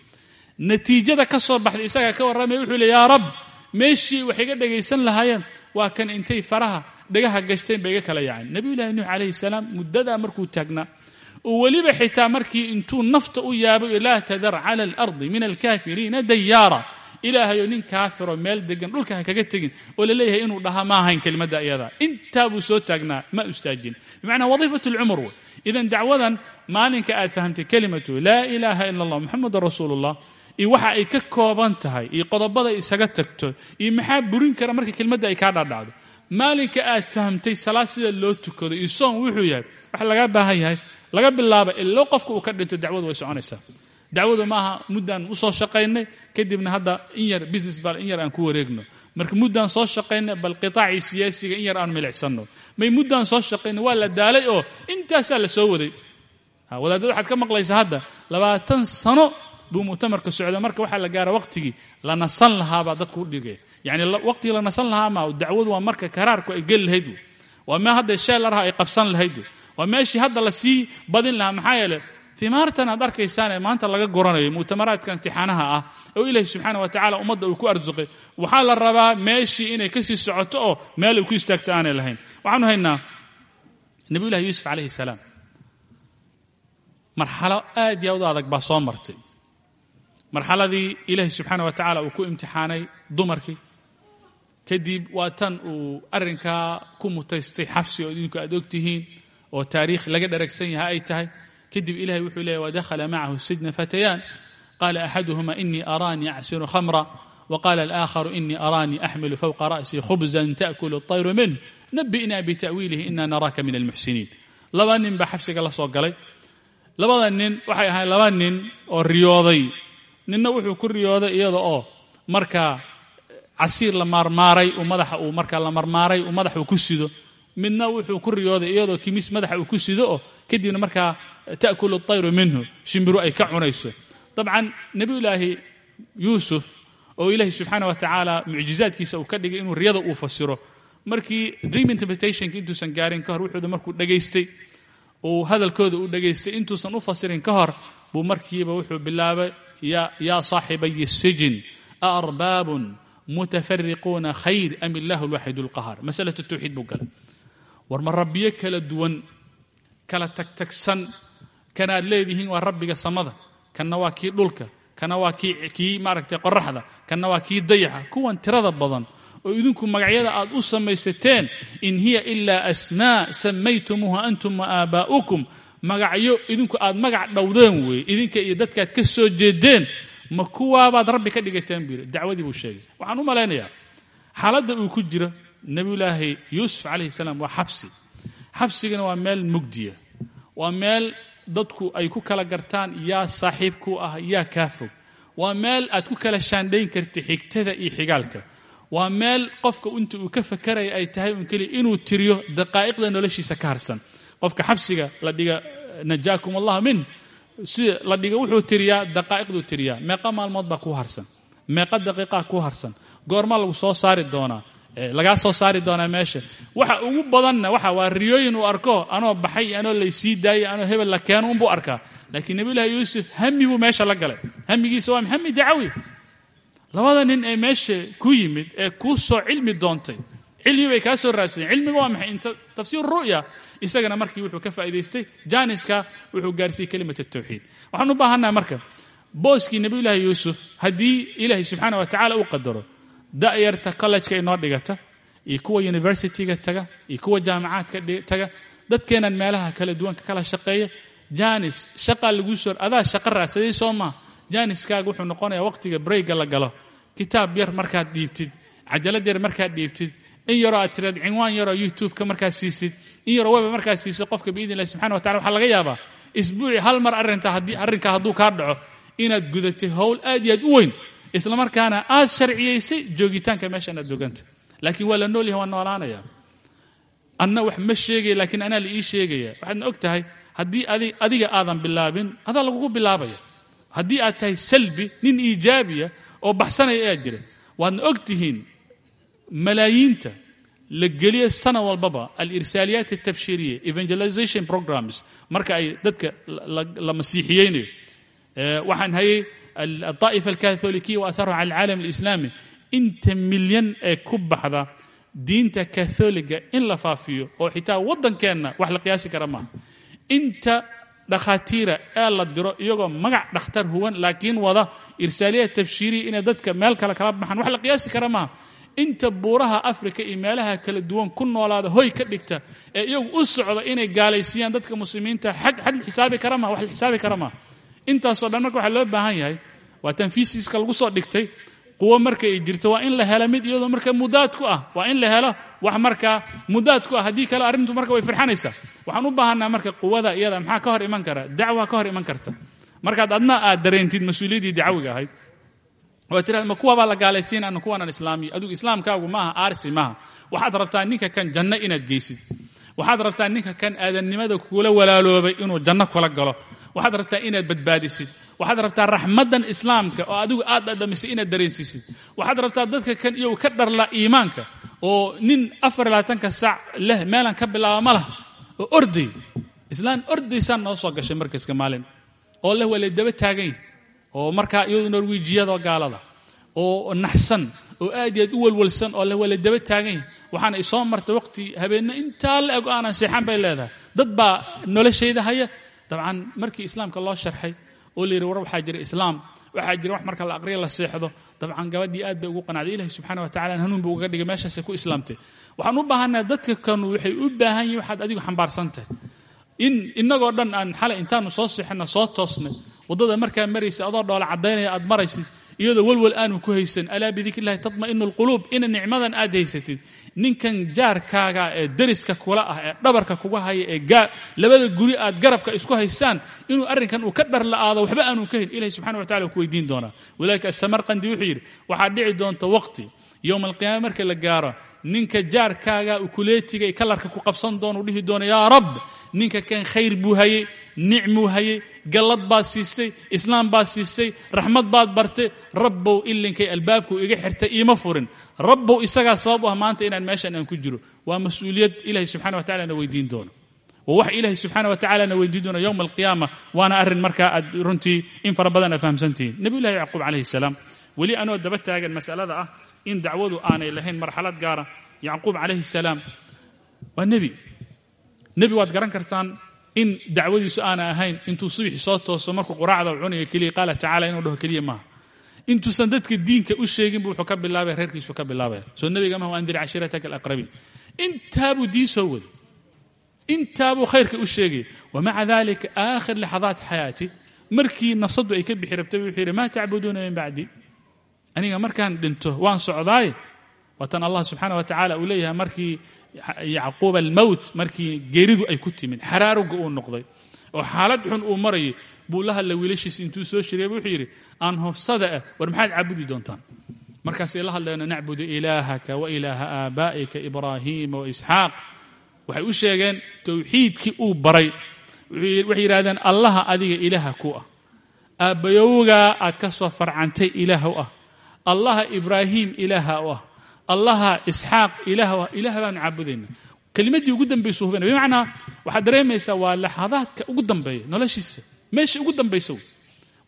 Natiijada ka soo baxday isagaa ka warramaya wuxuu le yaa rab meeshii wax iga dhagaysan lahaayeen waa kan intay faraha dhagaha gashteen ba iga kala yaaceen nebiyullahi nuux calayhi salaam muddadaa markuu taagnaa oo weliba xitaa markii intuu nafta u yaabay laa tadar cala alardi min alkaafiriina dayaara ilaahayo nin kaafiroo meel degan dhulka ha kaga tegin oo la leeyahay inuu dhaha ma ahayn kelimadda iyada. Intaa buu soo taagnaa ma ustaajin. Bimacnaa wadiifat lcumur wey. Idan dacwadan maalinka aad fahamtay kelimatu laa ilaaha ila allah muxamedun rasuulu ullah iyo waxa ay ka kooban tahay iyo qodobada isaga tagto iyo maxaa burin kara marka kelmadda ay kaa dhaadhacdo maalinka aad fahamtay salaad sida loo tukado iyo soon wuxuu yahay waxa laga baahan yahay laga bilaaba ilo qofka uu ka dhinto dacwadu way soconaysaa dacwadu maaha muddaan u soo shaqaynay kadibna hadda in yar business bal in yar aan ku wareegno. Marka muddaan soo shaqaynay bal qitaacii siyaasiga in yar aan milicsanno. May muddaan soo shaqaynay waa la daalay oo intaasaa la soo waday. Wadaadada waxaad ka maqlaysaa hadda labaatan sano buu muctamarka socda. Marka waxaa la gaara waqtigii la nasan lahaabaa dadku u dhigay. Yani waqtigii la nasan lahaa ma dacwadu waa marka karaarku ay geli lahayd waa mee hadda sheelaraha ay qabsan lahayd waa meeshii hadda la sii badin lahaa maxaa yeele imaartan aad arkaysaanee maanta laga goranayo mu'tamaraadka imtixaanaha ah oo ilaahi subxaana wa tacala ummadda uu ku arsuqay waxaa la rabaa meeshii inay ka sii socoto oo meel ay ku istaagto aanay lahayn. Waxaanu haynaa nabiyullahi yuusuf calayhi salaam. Marxalo aad iyo aad u adag baa soo martay. Marxaladii ilaahi subxaana wa tacaala uu ku imtixaanay dumarkii kadib waa tan uu arrinkaa ku mutaystay xabsi oo idinku aad og tihiin oo taariikh laga dharagsan yaha ay tahay kadib ilahay wuxuu leeyay wadakhala macahu sijna fatayaan qaala axaduhuma inii araanii acsinu khamra. Wqaala alakharu inii araanii axmilu fowqa ra'sii khubzan taakulu اطayru minh nabi'na bitawiilihi ina naraaka min almuxsiniin laba nin baa xabsiga la soo galay. Labada nin waxay ahayn laba nin oo riyooday. Ninna wuxuu ku riyooday iyada oo markaa eh, casiir la maarmaaray uu madaxa uu markaa la marmaaray uu madaxuu ku sido. Midna wuxuu ku riyooday iyadoo kimis madaxa uu ku sido oo kadibna markaa ta'kulu الطayru minhu shimbiru ay ka cunayso dabcan nebiyulaahi yuusuf oo ilaahi subxaana wa tacaala mucjizaadkiisa uu ka dhigay inuu riyada uu fasiro markii dream interpretationka intuusan gaarin ka hor wuxuuda markuu dhegaystay uu hadalkooda u dhegaystay intuusan u fasirin ka hor buu markiiba wuxuu bilaabay yaa saaxibayi الsijin aarbaabun mutafariquuna khayr am illahu lwaxid اlqahaar masalatu tawxiid buu galay war ma rabbiyo kala duwan kala tagtagsan kana aad leedihiin waa rabbiga samada kanna waa kii dhulka kana waa kii maaragtay qoraxda kanna waa kii dayaxa kuwan tirada badan oo idinku magacyada aad u samaysateen in hiya ilaa asmaa samaytumuuha antum wa aabaa'ukum magacyo idinku aad magac dhowdeen weeye idinka iyo dadkaad ka soo jeedeen ma kuwaabaad rabbi ka dhigateen buu yidhi. Dacwadii buu sheegay. Waxaan u malaynayaa xaaladda uu ku jiro nebiyulaahi yuusuf calayhi salaam waa xabsi. Xabsigana waa meel mugdiya waa meel dadku ay ku kala gartaan yaa saaxiib ku ah yaa kaa fog waa meel aad ku kala shaandhayn karta xigtada iyo xigaalka. Waa meel qofka inta uu ka fakaraya ay tahay un keliya inuu tiriyo daqaa'iqda noloshiisa ka harsan. Qofka xabsiga la dhiga najaakum allah min. Sida la dhiga wuxuu tiriyaa daqaa'iqduu tiriyaa. Meeqa maalmood baa kuu harsan. Meeqa daqiiqaa kuu harsan. Goorma lagu soo saari doonaa lagaa soo saari doonaa meesha. Waxa ugu badanna waxa waa riyooyin uu arko anoo baxay anoo laysii daayay anoo hebel la keeno unbuu arkaa. Laakiin nabiyullahi yuusuf hami buu meesha la galay. Hamigiisa waa hami dacawi labada nin ee meesha ku yimid ee kuu soo cilmi doontay cilmi bay kaa soo raadsadeen. Cilmiga waa maxay? Tafsiir ru'ya. Isagana markii wuxuu ka faa'idaystay jaaniska wuxuu gaarsiiyey kelimat tawxiid. Waxaan u marka booskii nabiyullaahi yuusuf haddii ilaahay subxaana wa tacala uu qadaro da'yarta collejka inoo dhigata iyo kuwa universityga taga iyo kuwa jaamacaadka taga dadkeenan meelaha kala duwanka kala shaqeeya janis shaqaa laguu soo adaa shaqo raadsaday soo maa janiskaaga wuxuu noqonayaa waqtiga brayga la galo. Kitaab yar markaad dhiibtid cajalad yar markaad dhiibtid in yaroo aad tiraad cinwaan yaroo youtube-ka markaad siisid in yaroo weba markaad siisid qofka biidn illahi subxana wa tacala waxaa laga yaabaa isbuuci hal mar arrinta haddii arrinkaa hadduu kaa dhaco inaad gudatay howl aad iyo aad u weyn isla markaana aad sharciyaysay joogitaanka meeshaan aad jooganta laakiin waa la nool yahay waa noolaanaya. Anna wax ma sheegaya laakiin anaa la ii sheegaya. Waxaadna og tahay haddii adiga aadan bilaabin adaa lagugu bilaabaya. Haddii aad tahay salbi nin iijaabiya oo baxsanaya ayaa jira. Waadna og tihiin malaayiinta la geliyo sana walbaba alirsaaliyaat altabshiriya evangelization programs marka ay dadka la masiixiyeynayo waxaan hayay alkatholikiya wa aharuha cala alcaalam alislaami inta milyan ee ku baxda diinta katholiga in la faafiyo oo xitaa waddankeenna wax la qiyaasi kara maaha inta dhakhaatiira ee la diro iyagoo magac dhakhtar huwan laakiin wada irsaaliya tabshiiriya inay dadka meel kale kala baxaan wax la qiyaasi kara maaha inta buuraha africa iyo meelaha kala duwan ku noolaada hoy ka dhigta ee iyagu u socda inay gaalaysiiyaan dadka muslimiinta xad la xisaabi kara maha wax la xisaabi kara maaha intaasoo dhan marka waxaa loo baahan yahay waa tanfiisiska lagu soo dhigtay. Quwo marka ay jirto waa in la helo mid iyadoo marka mudaad ku ah waa in la helo wax markaa mudaad ku ah. Haddii kale arrintu marka way firxanaysaa waxaan u baahanaa marka quwada iyada maxaa ka hor iman kara? Dacwa ka hor iman karta. Markaad adna aad dareentid mas'uuliyaddii dacwiga ahayd. Oo tiraad ma kuwabaa la gaalaysiin? Ana kuwanan islaamiya adigu islaamkaagu maaha aarsi maaha. Waxaad rabtaa ninka kan janno inaad geysid waxaad rabtaa ninka kan aadannimada kula walaaloobay inuu janno kula galo? Waxaad rabtaa inaad badbaadisid? Waxaad rabtaa raxmaddan islaamka oo adigu aad dhadhamisay inaad dareensiisid? Waxaad rabtaa dadka kan iyow ka dharla iimaanka oo nin afar labaatanka saac leh meelan ka bilaaba ma lah oo orday. Islaan ordaysaan noo soo gashay markaska maalin. Oo leh waa la daba taagan yahy oo markaa iyadu norwiijiyada gaalada. Oo naxsan oo aad iyo aad u walwalsan oo leh waa daba taagan yahy waxaana isoo martay waqti habeenna. Intaa la eg aanan seexan bay leedahay. Dad baa noloshayda haya. Dabcan markii islaamka loo sharxay oo la yidhi war waxaa jira islaam. Waxaa jira wax marka la aqriya la seexdo. Dabcan gabadhii aad bay ugu qanacday. Ilahi subxana wa tacala hanuun buu uga dhigay. Meeshaasay ku islaamtay. Waxaan u baahannaha dadka kanu waxay u baahan yihiin waxaad adigu xambaarsan tahay. In inagoo dhan aan xalay intaanu soo seexana soo toosnay. Waddada markaa maraysa adoo dhoola caddaynaya aad maraysid iyadoo walwal aanu ku haysan alaa bidikrillahi tatma'inu alquluub ina nicmadan aad haysatid. Ninkan jaarkaaga ee deriska kula ah ee dhabarka kuga haya ee labada guri aad garabka isku haysaan inuu arrinkan uu ka dhar la'aado waxba aanu ka hayn ilahi subxana wa tacala ku weydiin doonaa. Walaalika asamarqandi wuxuu yidhi waxaa dhici doonta waqti. Yowma alqiyaama marka la gaaro ninka jaarkaaga ukuleetiga kalarka ku qabsan doona u dhihi doona yaa rab ninka kan khayr buu hayey nicmuu hayey gallad baad siisay islaam baad siisay raxmad baad bartay rabbow ilinkay albaabkuu iga xirtay iima furin. Rabbow isagaa sabab u ah maanta inaan meeshan aan ku jiro. Waa mas'uuliyad ilahi subxana wa tacala na weydiin doono. Waa wax ilaahi subxaana wa tacala na weydiin doona yowma alqiyaama waana arrin markaa aad runtii in fara badan aad fahamsantihiin. Nebiyullahi yacquub calayhi salaam weli anoo daba taagan masalada ah in dacwadu aanay lahayn marxalad gaara. Yacquub calayhi salaam waa nebi. Nebi waad garan kartaan in dacwadiisu aanay ahayn intuu subixi soo tooso markuu quraacda u cunayo keliya qaala tacala inuu dhaho keliya maaha. Intuusan dadka diinka u sheegin bu wuxuu ka bilaabaya reerkiisu ka bilaabaya soo nebiga maha andir cashiirataka alaqrabiin intaabuu diin soo waday. Intaabuu khayrka u sheegaya wamaca dalika aakhir laxadaat xayaati. Markii nafsaddu ay ka bixi rabtay wuxuu yidhi maa tacbuduuna min bacdi aniga markaan dhinto waan socdaaye waatan allah subxaana wa tacala uu leeyahay markii yacquub almowt markii geeridu ay ku timid xaraaruga uu noqday. Oo xaalad xun uu marayay buu la hadlay wiilashiis intuu soo shiriyay wuxuu yidhi aan hobsada ah war maxaad caabudi doontaan? Markaasay la hadleena nacbudu ilaahaka wa ilaaha aabaa'ika ibraahiima wa isxaaq. Waxay u sheegeen towxiidkii uu baray. Waxay yidhahdeen allaha adiga ilaaha ku ah. Aabbayowgaa aad ka soo farcantay ilaah u ah allaha ibraahiim ilaaha u ah. Allaha isxaaq ilaah u ah. Ilaah baanu caabudayna kelimaddii ugu dambaysu hubina bimacnaa waxaad dareemaysaa waa laxadaadka ugu dambeeya noloshiisa. Meesha ugu dambaysa wey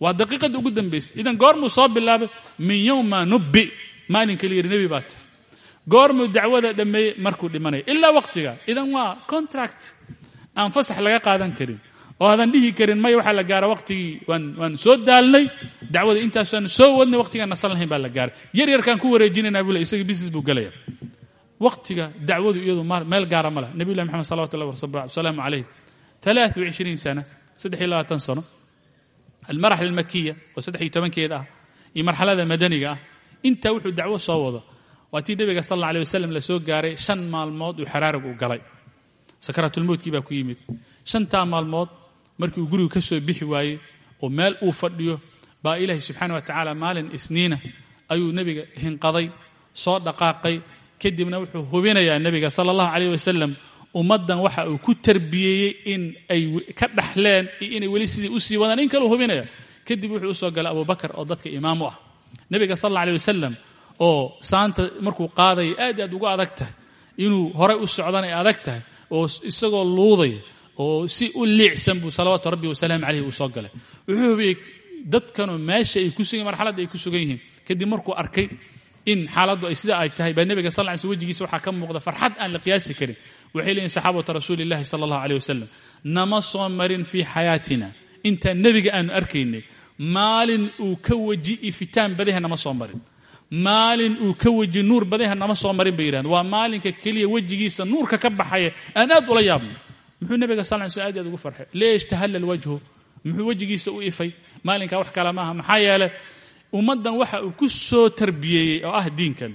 waa daqiiqadda ugu dambaysa. Idan goormuu soo bilaabay min yowma nubbi. Maalinka la yidhi nebi baa tahay. Goormuu dacwada dhammeeyey markuu dhimanaya ilaa waqtiga. Idan waa contract. Aan fasax laga qaadan karin oo aadan dhihi karin maya waxaa la gaara wakhtigii waanu soo daalnay dacwada intaasaan soo wadnay waqtigaan nasan baa la gaaray. Yar yarkaan ku wareejinaynaa bule isaga bisis buu gelaya wakhtiga dacwadu iyadu meel gaara ma leh nebiyullahi maxamed salawat ullahi wasalaamu calayh aaaiin sana saddexiyo labaatan sano almaraxla almakiya oo saddexiyo tobankeeda ah iyo marxalada madaniga ah wuxuu dacwo soo wado. Waa tii nebiga sal alla alay wasalam la soo gaaray shan maalmood uu xaraarag u galay. Sakaraatulmowtkii baa ku yimid. Shantaa maalmood markii uu guriga ka soo bixi waaye oo meel uu fadhiyo baa ilaahay subxaana wa tacaala maalin isniina ayuu nebiga hinqaday soo dhaqaaqay. Kadibna wuxuu hubinayaa nebiga sala allahu calayh wasalam ummaddan waxa uu ku tarbiyeeyey in ay ka dhaxleen iyo inay weli sidii u sii wadaan. In kaleu hubinaya. Kadib wuxuu u soo galay abubakar oo dadka imaam u ah. Nebiga sal alla alay wasalam oo saanta markuu qaadaya aad i aad ugu adag tahay. Inuu horay u socdana ay adag tahay oo isagoo luuday oo si u liicsan buu salawaatu rabbi wasalaamu caleyh uu soo galay. Wuxuu hubiyey dadkanoo meesha ay ku sugan marxaladda ay ku sugan yihiin. Kadib markuu arkay in xaaladdu ay sida ay tahay baa nebiga sal ly sl wejigiisa waxaa ka muuqda farxad aan la qiyaasi karin. Waxay leeyihiin saxaabata rasuuli illahi sala allahu aleyh wasalam nama soo marin fii xayaatina. Intaan nebiga aanu arkaynay maalin uu ka weji ifitaan badaha nama soo marin. Maalin uu ka weji nuur badaha nama soo marin bay yidhahdeen. Waa maalinka keliya wejigiisa nuurka ka baxaya aan aad ula yaabno muxuu nebiga sal sl aad aad ugu farxay. Leesh tahallal wajhu muxuu wejigiisa u ifay. Maalinkaa wax kale maaha. Maxaa yeelay ummaddan waxa uu ku soo tarbiyeeyey oo ah diinkan.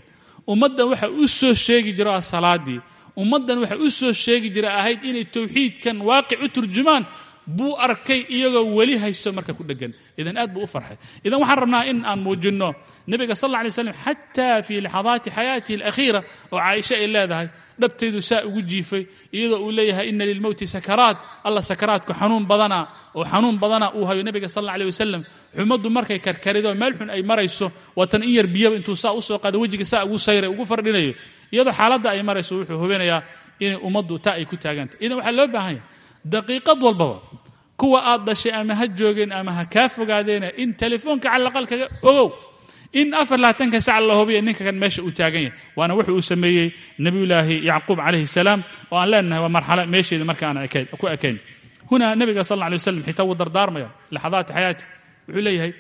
Ummaddan waxa u soo sheegi jiro ah salaadii. Ummaddan waxa u soo sheegi jira ahayd inay towxiidkan waaqic u turjumaan buu arkay iyagoo weli haysto marka ku dhegan idan aad buu u farxay. Idan waxaan rabnaa in aan muujinno nebiga sal alla alay slam xataa fii laxadaati xayaatihi alakhiira oo caaisha ay leedahay dhabtaydu saa ugu jiifay iyadoo uu leeyahay ina lilmowti sakaraat. Alla sakaraadku xanuun badana oo xanuun badana uu hayo nebiga sal alla alay wasalam xumaddu markay karkarido meel xun ay marayso waatan in yar biyaba intuu saa u soo qaado wejiga saa ugu sayray ugu fardhinayo. Iyadoo xaaladda ay marayso wuxuu hubinayaa inay ummaddu taa ay ku taagantah idan waxaa loo baahan yahay daqiiqad walbaba kuwa aad dhashay ama ha joogeen ama ha kaa fogaadeena in telefoonka calaqal kaga ogow. In afar labaatanka sac la ninka kan meesha uu taagan yahay. Waana wuxuu uu sameeyey nebiyullaahi yacquub calayhi salaam oo aan leenahay waa marxalo meesheeda marka aan ku ekayn. Huna nebiga sal alla alay waslam xitaa wuu dardaarmaya laxadaati xayaati. Wuxuu leeyahay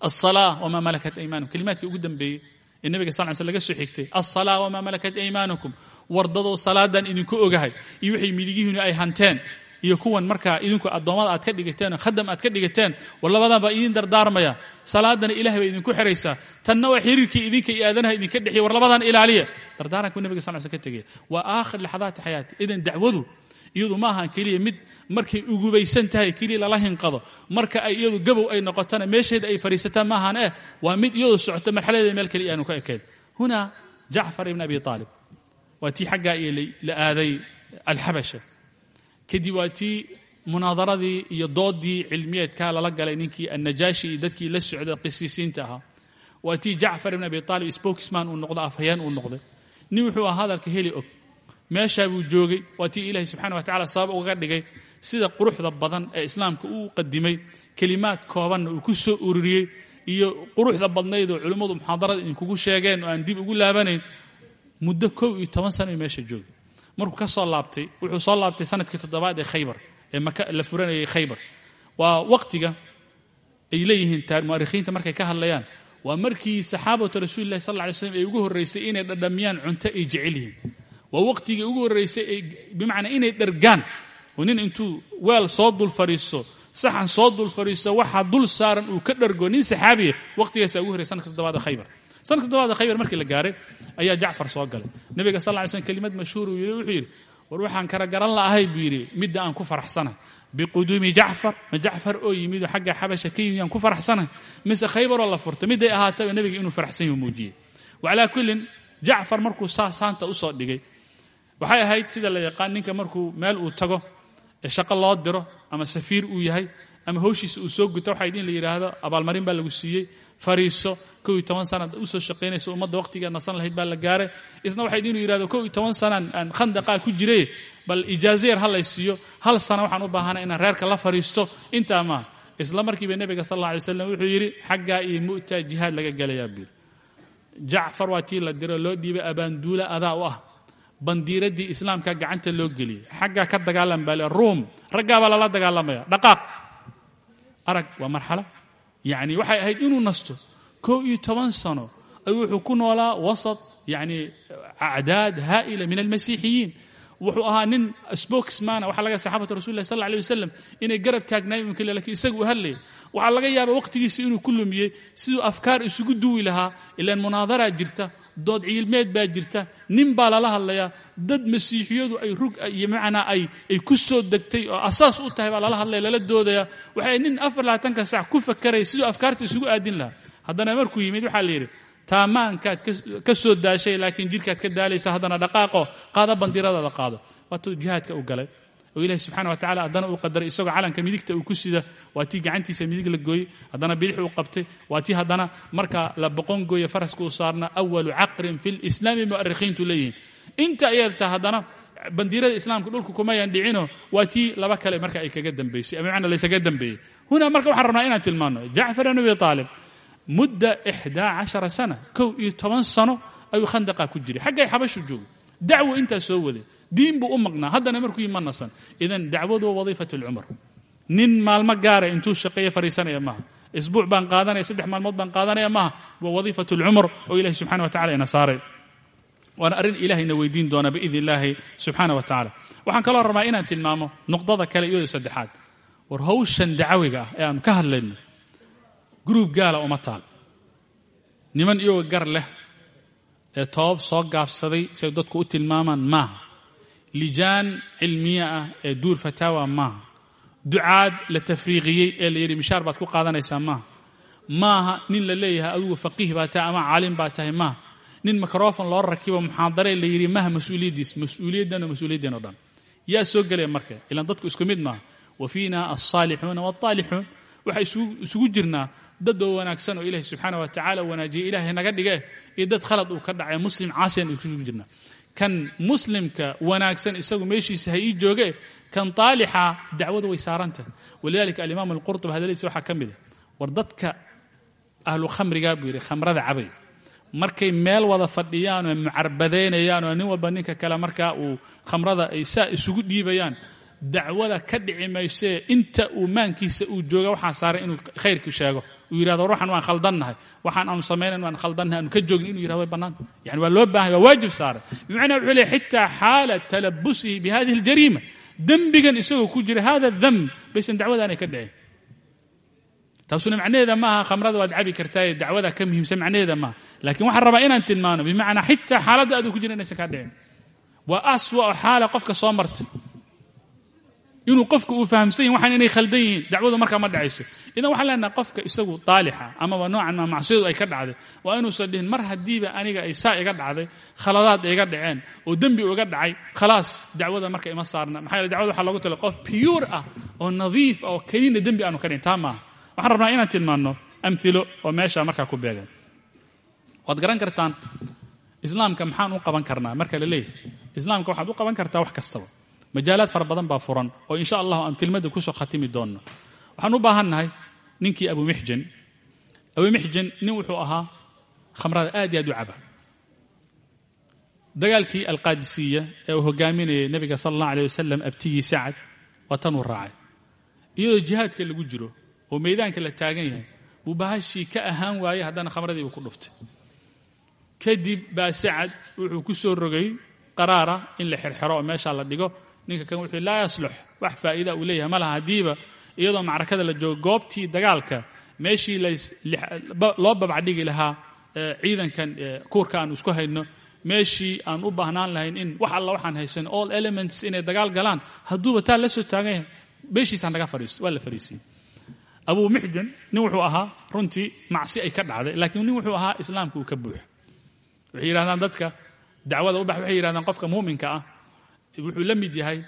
alsalaa wamaa malakat aymanukum. Kelimaadkii ugu dambeeyey ee nebiga sal ly sl laga soo xigtay alsalaa wamaa malakat aymaanukum wardadoo salaadan idinku ogahay iyo waxay midigihiinu ay hanteen iyo kuwan markaa idinku addoommada aad ka dhigateen oo khadam aad ka dhigateen war idiin dardaarmaya. Salaadana ilahay bay idinku xiraysaa. Tanna waa xiriirkii idinka iyo aadanaha idinka dhexiyay war ilaaliya. Dardaaranku nebiga sal sl ka tegaya waa aakhir laxadaati xayaati. Idan dacwadu iyadu ma ahan keliya mid markay ugubaysan tahay keliya lala hinqado. Marka ay iyadu gabow ay noqotana meesheeda ay fadhiisataan ma ahan eh waa mid iyadu socoto marxaladeeda meel keliya aanu ka ekayn huna jacfar ibn abi aalib waa tii xaggaa iyo la aaday alxabasha. Kadib waa tii munaadaradii iyo doodii cilmiyeedka lala galay ninkii annajaashi iyo dadkii la socday qisiisiinta ahaa. Waa tii jacfar ibn abi aalib spokesman uu noqdo afhayeen uu noqday. Nin wuxuu ahaa hadalka heli og. Meeshaa buu joogay waa tii ilaahay subxana wa tacala sabab ugaga dhigay sida quruxda badan ee islaamka uu qadimay kelimaad koobanna uu ku soo ururiyey iyo quruxda badnayd oo culimmadu muxaadarada idinkugu sheegeen oo aan dib ugu laabanayn muddo kow iyo toban sana meesha joogay markuu ka soo laabtay wuxuu soo laabtay sannadkii toddobaad ee khaybar ee maka la furanayay khaybar. Waa waqtiga ay leeyihiin mu'arikhiinta markay ka hadlayaan waa markii saxaabatu rasuulillahi sal lla ly slam ay ugu horraysay inay dhadhamiyaan cunto ay jecel yihiin. Waa waqtigii ugu horraysay ay bimacnaa inay dhargaan. Oo nin intuu weel soo dul fadhiisto saxan soo dul fadhiisto waxaa dul saaran uu ka dhargo nin saxaabiya waqtigaasaa ugu horrayay sanadka toddobaad ee khaybar sanadka toddobaad ee khaybar markii la gaaray ayaa jacfar soo galay. Nebiga sal ly slm kelimad mashhuur uu yidhi war waxaan kala garan la'ahay buu yidhi aan ku faraxsanahay biquduumi jacfar ma jacfar oo yimidoo xagga xabasha ka yimid aan ku faraxsanahay mise khaybaroo la furtay midday ahaataba inuu faraxsan yahu muujiyey. Wacalaa kullin jacfar markuu saa saanta u soo dhigay waxay ahayd sida la yaqaan ninka markuu meel uu tago shaqo loo diro ama safiir uu yahay ama howshiisa uu soo guto waxaa idin la yidhaahdo abaalmarin baa lagu siiyey fariiso kow iyo toban sanad u soo shaqaynaysa ummadda waqtigeed nasan lahayd baa la gaaray. Isna waxaa idinu yidhahdo kow iyo aan khandaqaa ku jiray bal ijaazeer ha lay hal sana waxaan u baahanay inaan reerka la fariisto. Intaa maaha isla markiiba nebiga sal alla alay wuxuu yidhi xaggaa iyo mu'taa jihaad laga gelayaa buu jacfar waa la diro loo dhiibay abaanduula adaa u ah. Islaamka gacanta loo geliyey. Xaggaa ka dagaalam baa le ruum raggaabaa lala dagaalamaya. Dhaqaaq. Arag waa marxalo yacni waxay ahayd inuu nasto kow iyo toban sano ayuu wuxuu ku noolaa wasat yacni acdaad haa'ila min almasiixiyiin. Wuxuu ahaa nin spokesmana waxaa laga saxaabata rasul lah sal lla alay wasalam inay garab taagnaayeen un keliya laakiin isaga waxaa laga yaaba waqtigiisa inuu ku lumiyey siduu afkaar isugu duwi lahaa ilaan munaadaraa jirta dood ciilmeed baa jirta nin baa lala hadlayaa dad masiixiyadu ay rug iyo macnaa ay ay ku soo degtay oo asaas u tahay baa lala hadlaya lala doodaya. Waxay nin afar labaatanka sac ku fakaraya siduu afkaarta isugu aadin lahaa. Haddana markuu yimid waxaa la yidhi taamaankaad ka soo daashay laakiin jirkaad ka daalaysa haddana dhaqaaqo qaada bandiiradaada qaado. Waatuu jihaadka u galay oo ilahi subxana wa tacala haddana uu qadaray isagoo calanka midigta uu ku sida waa tii gacantiisa midig la gooyey haddana bidix uu qabtay waa tii haddana marka la boqon gooye faraska uu saarna awalu caqrin fi lislaami mu'arikhiintu leeyihiin. Inta ayarta haddana bandiirada islaamka dhulka kumayaan dhicino waa tii laba kale marka ay kaga dambaysay ama macna laysaga dambeeyey. Huna marka waxaan rabnaa inaan tilmaano jacfar ibn abi aalib mudda ixdaa cashara sana kow iyo toban sano ayuu khandaqaa ku jiray. Xaggay xabashu joogay dacwo intaa soo waday diin buu u maqnaa. Haddana markuu yima nasan. Idan dacwadu waa wadiifat lcumar nin maalmo gaara intuu shaqeeye fariisanaya maaha. Isbuuc baan qaadanaya saddex maalmood baan qaadanaya maaha. Waa wadiifat lcumar oo ilahi subxana wa tacala ina saaray. Waana arrin ilahayna weydiin doona biidn illaahi subxaana wa tacala waxaan kaloo rabaa inaan tilmaamo nuqdada kale iyadoo saddexaad. War hawshan dacawiga ah ee aanu ka hadlayno gruub gaala uma taal. Niman iyagoo gar leh ee toobab soo gaabsaday siay dadku u tilmaamaan maaha lijaan cilmiye ah ee duur fataawa maaha. Ducaad la tafriiqiyey ee la yidhi mishaar baad ku qaadanaysaa maaha. Maaha nin la leeyahay adigu faqiih baa tahay ama caalim baa tahay maaha. Nin mikrofon loo rakibo muxaadare la yidhi maha mas'uuliyaddiis. Mas'uuliyaddan oo mas'uuliyaddan o dhan. Yaa soo gelaya marka ilaan dadku isku mid maaha. Wa fiina alsaalixuuna waalطaalixuun waxaa isugu jirnaa dad oo wanaagsan oo ilahi subxaana wa tacala wanaajiyey ilahay naga dhige iyo dad khalad uu ka dhacay muslim caasiyan isugu jirnaa kan muslimka wanaagsan isagu meeshiisa ha ii jooge kan taalixa dacwadu way saarantahay. Walidalika alimaam alqurطub hadaladiisa waxaa ka mida war dadka ahlu khamriga buu yidhi khamrada cabay. Markay meel wada fadhiyaan oo mucarbadaynayaan oo nin walba ninka kale markaa uu khamrada ay saa isugu dhiibayaan dacwada ka dhici maysee inta uu maankiisa uu jooga waxaa saaray inuu khayrkii sheego uu yidhahdo ruuxan waan khaldannahay. Waxaan aanu samaynan waan khaldannahay. Aanu ka joogin inuu yiraahdo way bannaanta yani waa loo baahanya waa waajib saaray bimacnaa wuxuu leey xitaa xaala talabusihi bi hadihi aljariima. Dembigan isagoo ku jira hada damb baysan dacwadaanay ka dhicin. Taasuna macnaheeda maaha khamrada waad cabi kartaaye dacwada ka muhiimsan macnaheeda maaha laakiin waxaan rabaa inaan tilmaano bimacnaa xitaa xaaladda aaduu ku jira inaysan kaa dhicin. Waa aswa xaala qofka soo martay inuu qofka uu fahamsan yahin waxaan inay khaldan yihiin. Dacwadu markaa ma dhacayso. Idan waxaan leenahay qofka isagu taalixa amaba noocan maa macsiyadu ay ka dhacday. Waa inuusan dhihin mar haddiiba aniga ay saa iga dhacday khaladaad iga dhaceen oo dembi iga dhacay khalaas dacwada marka ima saarna. Maxaa yeele dacwada waxaa loogu tala qof piyuur ah oo nadiif ah oo kelina dembi aanu ka dhihin taa waxaan rabnaa inaan tilmaanno amhilo oo meesha markaa ku beegan. Waad garan kartaan islaamka maxaan u qaban karnaa? Marka la leeyahay islaamka waxaad u qaban kartaa wax kastaba majaalaad fara badan baa furan oo insha allahu aan kelmadda ku soo khatimi doonno. Waxaan u baahannahay ninkii abumixjan abumixjan nin wuxuu ahaa khamrada aad iyo aad u caba. Dagaalkii alqaadisiya ee uu hogaaminayay nebiga sala allah aleh wasalam abtigii sacad waa tanuu raacay. Iyadoo jihaadka lagu jiro oo meydaanka la taagan yahay buu bahashii ka ahaan waayey haddana khamradii uu ku dhuftay. Kadib baa sacad wuxuu ku soo rogay qaraara in la xirxiro oo meeshaa la dhigo ninka kan wuxuu laa yaslux wax faa'iida uu leeyahay ma laha haddiiba. Iyadoo macrakada la joogo goobtii dagaalka meeshii loo babacdhigi lahaa ciidankan kuurka aanu isku hayno. Meeshii aan u baahnaan lahayn in wax alla waxaan haysan all elements inay dagaal galaan hadduuba taa la soo taagan yahay beeshiisaan laga fariisto waa la fariisiyey. Abuu mixjan nin wuxuu ahaa runtii macsi ay ka dhacday laakiin nin wuxuu ahaa islaamka uu ka buuxo. Waxay yidhahdaan dadka dacwada ubax waxay yidhahdaan qofka muuminka ah wuxuu la mid yahay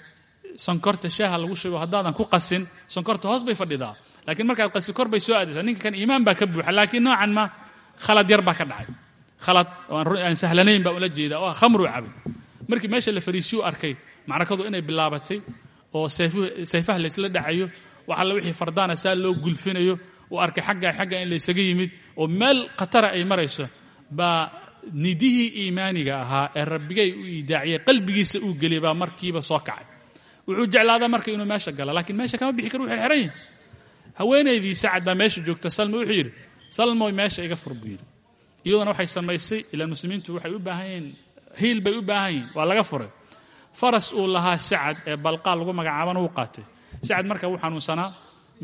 sonkorta shaaha lagu shugo haddaadan ku qasin sonkorta hoos bay fadhidaa. Laakiin markaad qasi kor bay soo aadaysaa. Ninka kan iimaan baa ka buuxa laakiin noocan ma khalad yar baa ka dhacay. Khalad aan sahlanayn baa ula jeeda oo khamruu cabay markii meesha la fariisiyu arkay macrakadu inay bilaabatay oo sayfaha laysla dhacayo wax alla wixii fardaana saa loo gulfinayo uu arkay xagga xagga in laysaga yimid oo meel khatara ay marayso baa nidihii iimaaniga ahaa ee rabbigay u idaaciyey qalbigiisa uu geliyay baa markiiba soo kacay. Wuxuu jeclaadaa marka inuu meesha gala laakiin meesha kama bixi karo wuu xerxeran yahay haweenaydii sacad baa meesha joogta salma wuxuu yidhi salmoy meesha iga fur buu yidhi. Iyaduna waxay samaysay ilaa muslimiintu waxay u baahan hiil bay u baahan waa laga furay. Faras uu lahaa sacad ee balqaa lagu magacaabana uu qaatay. Sacad marka wuu xanuunsanaa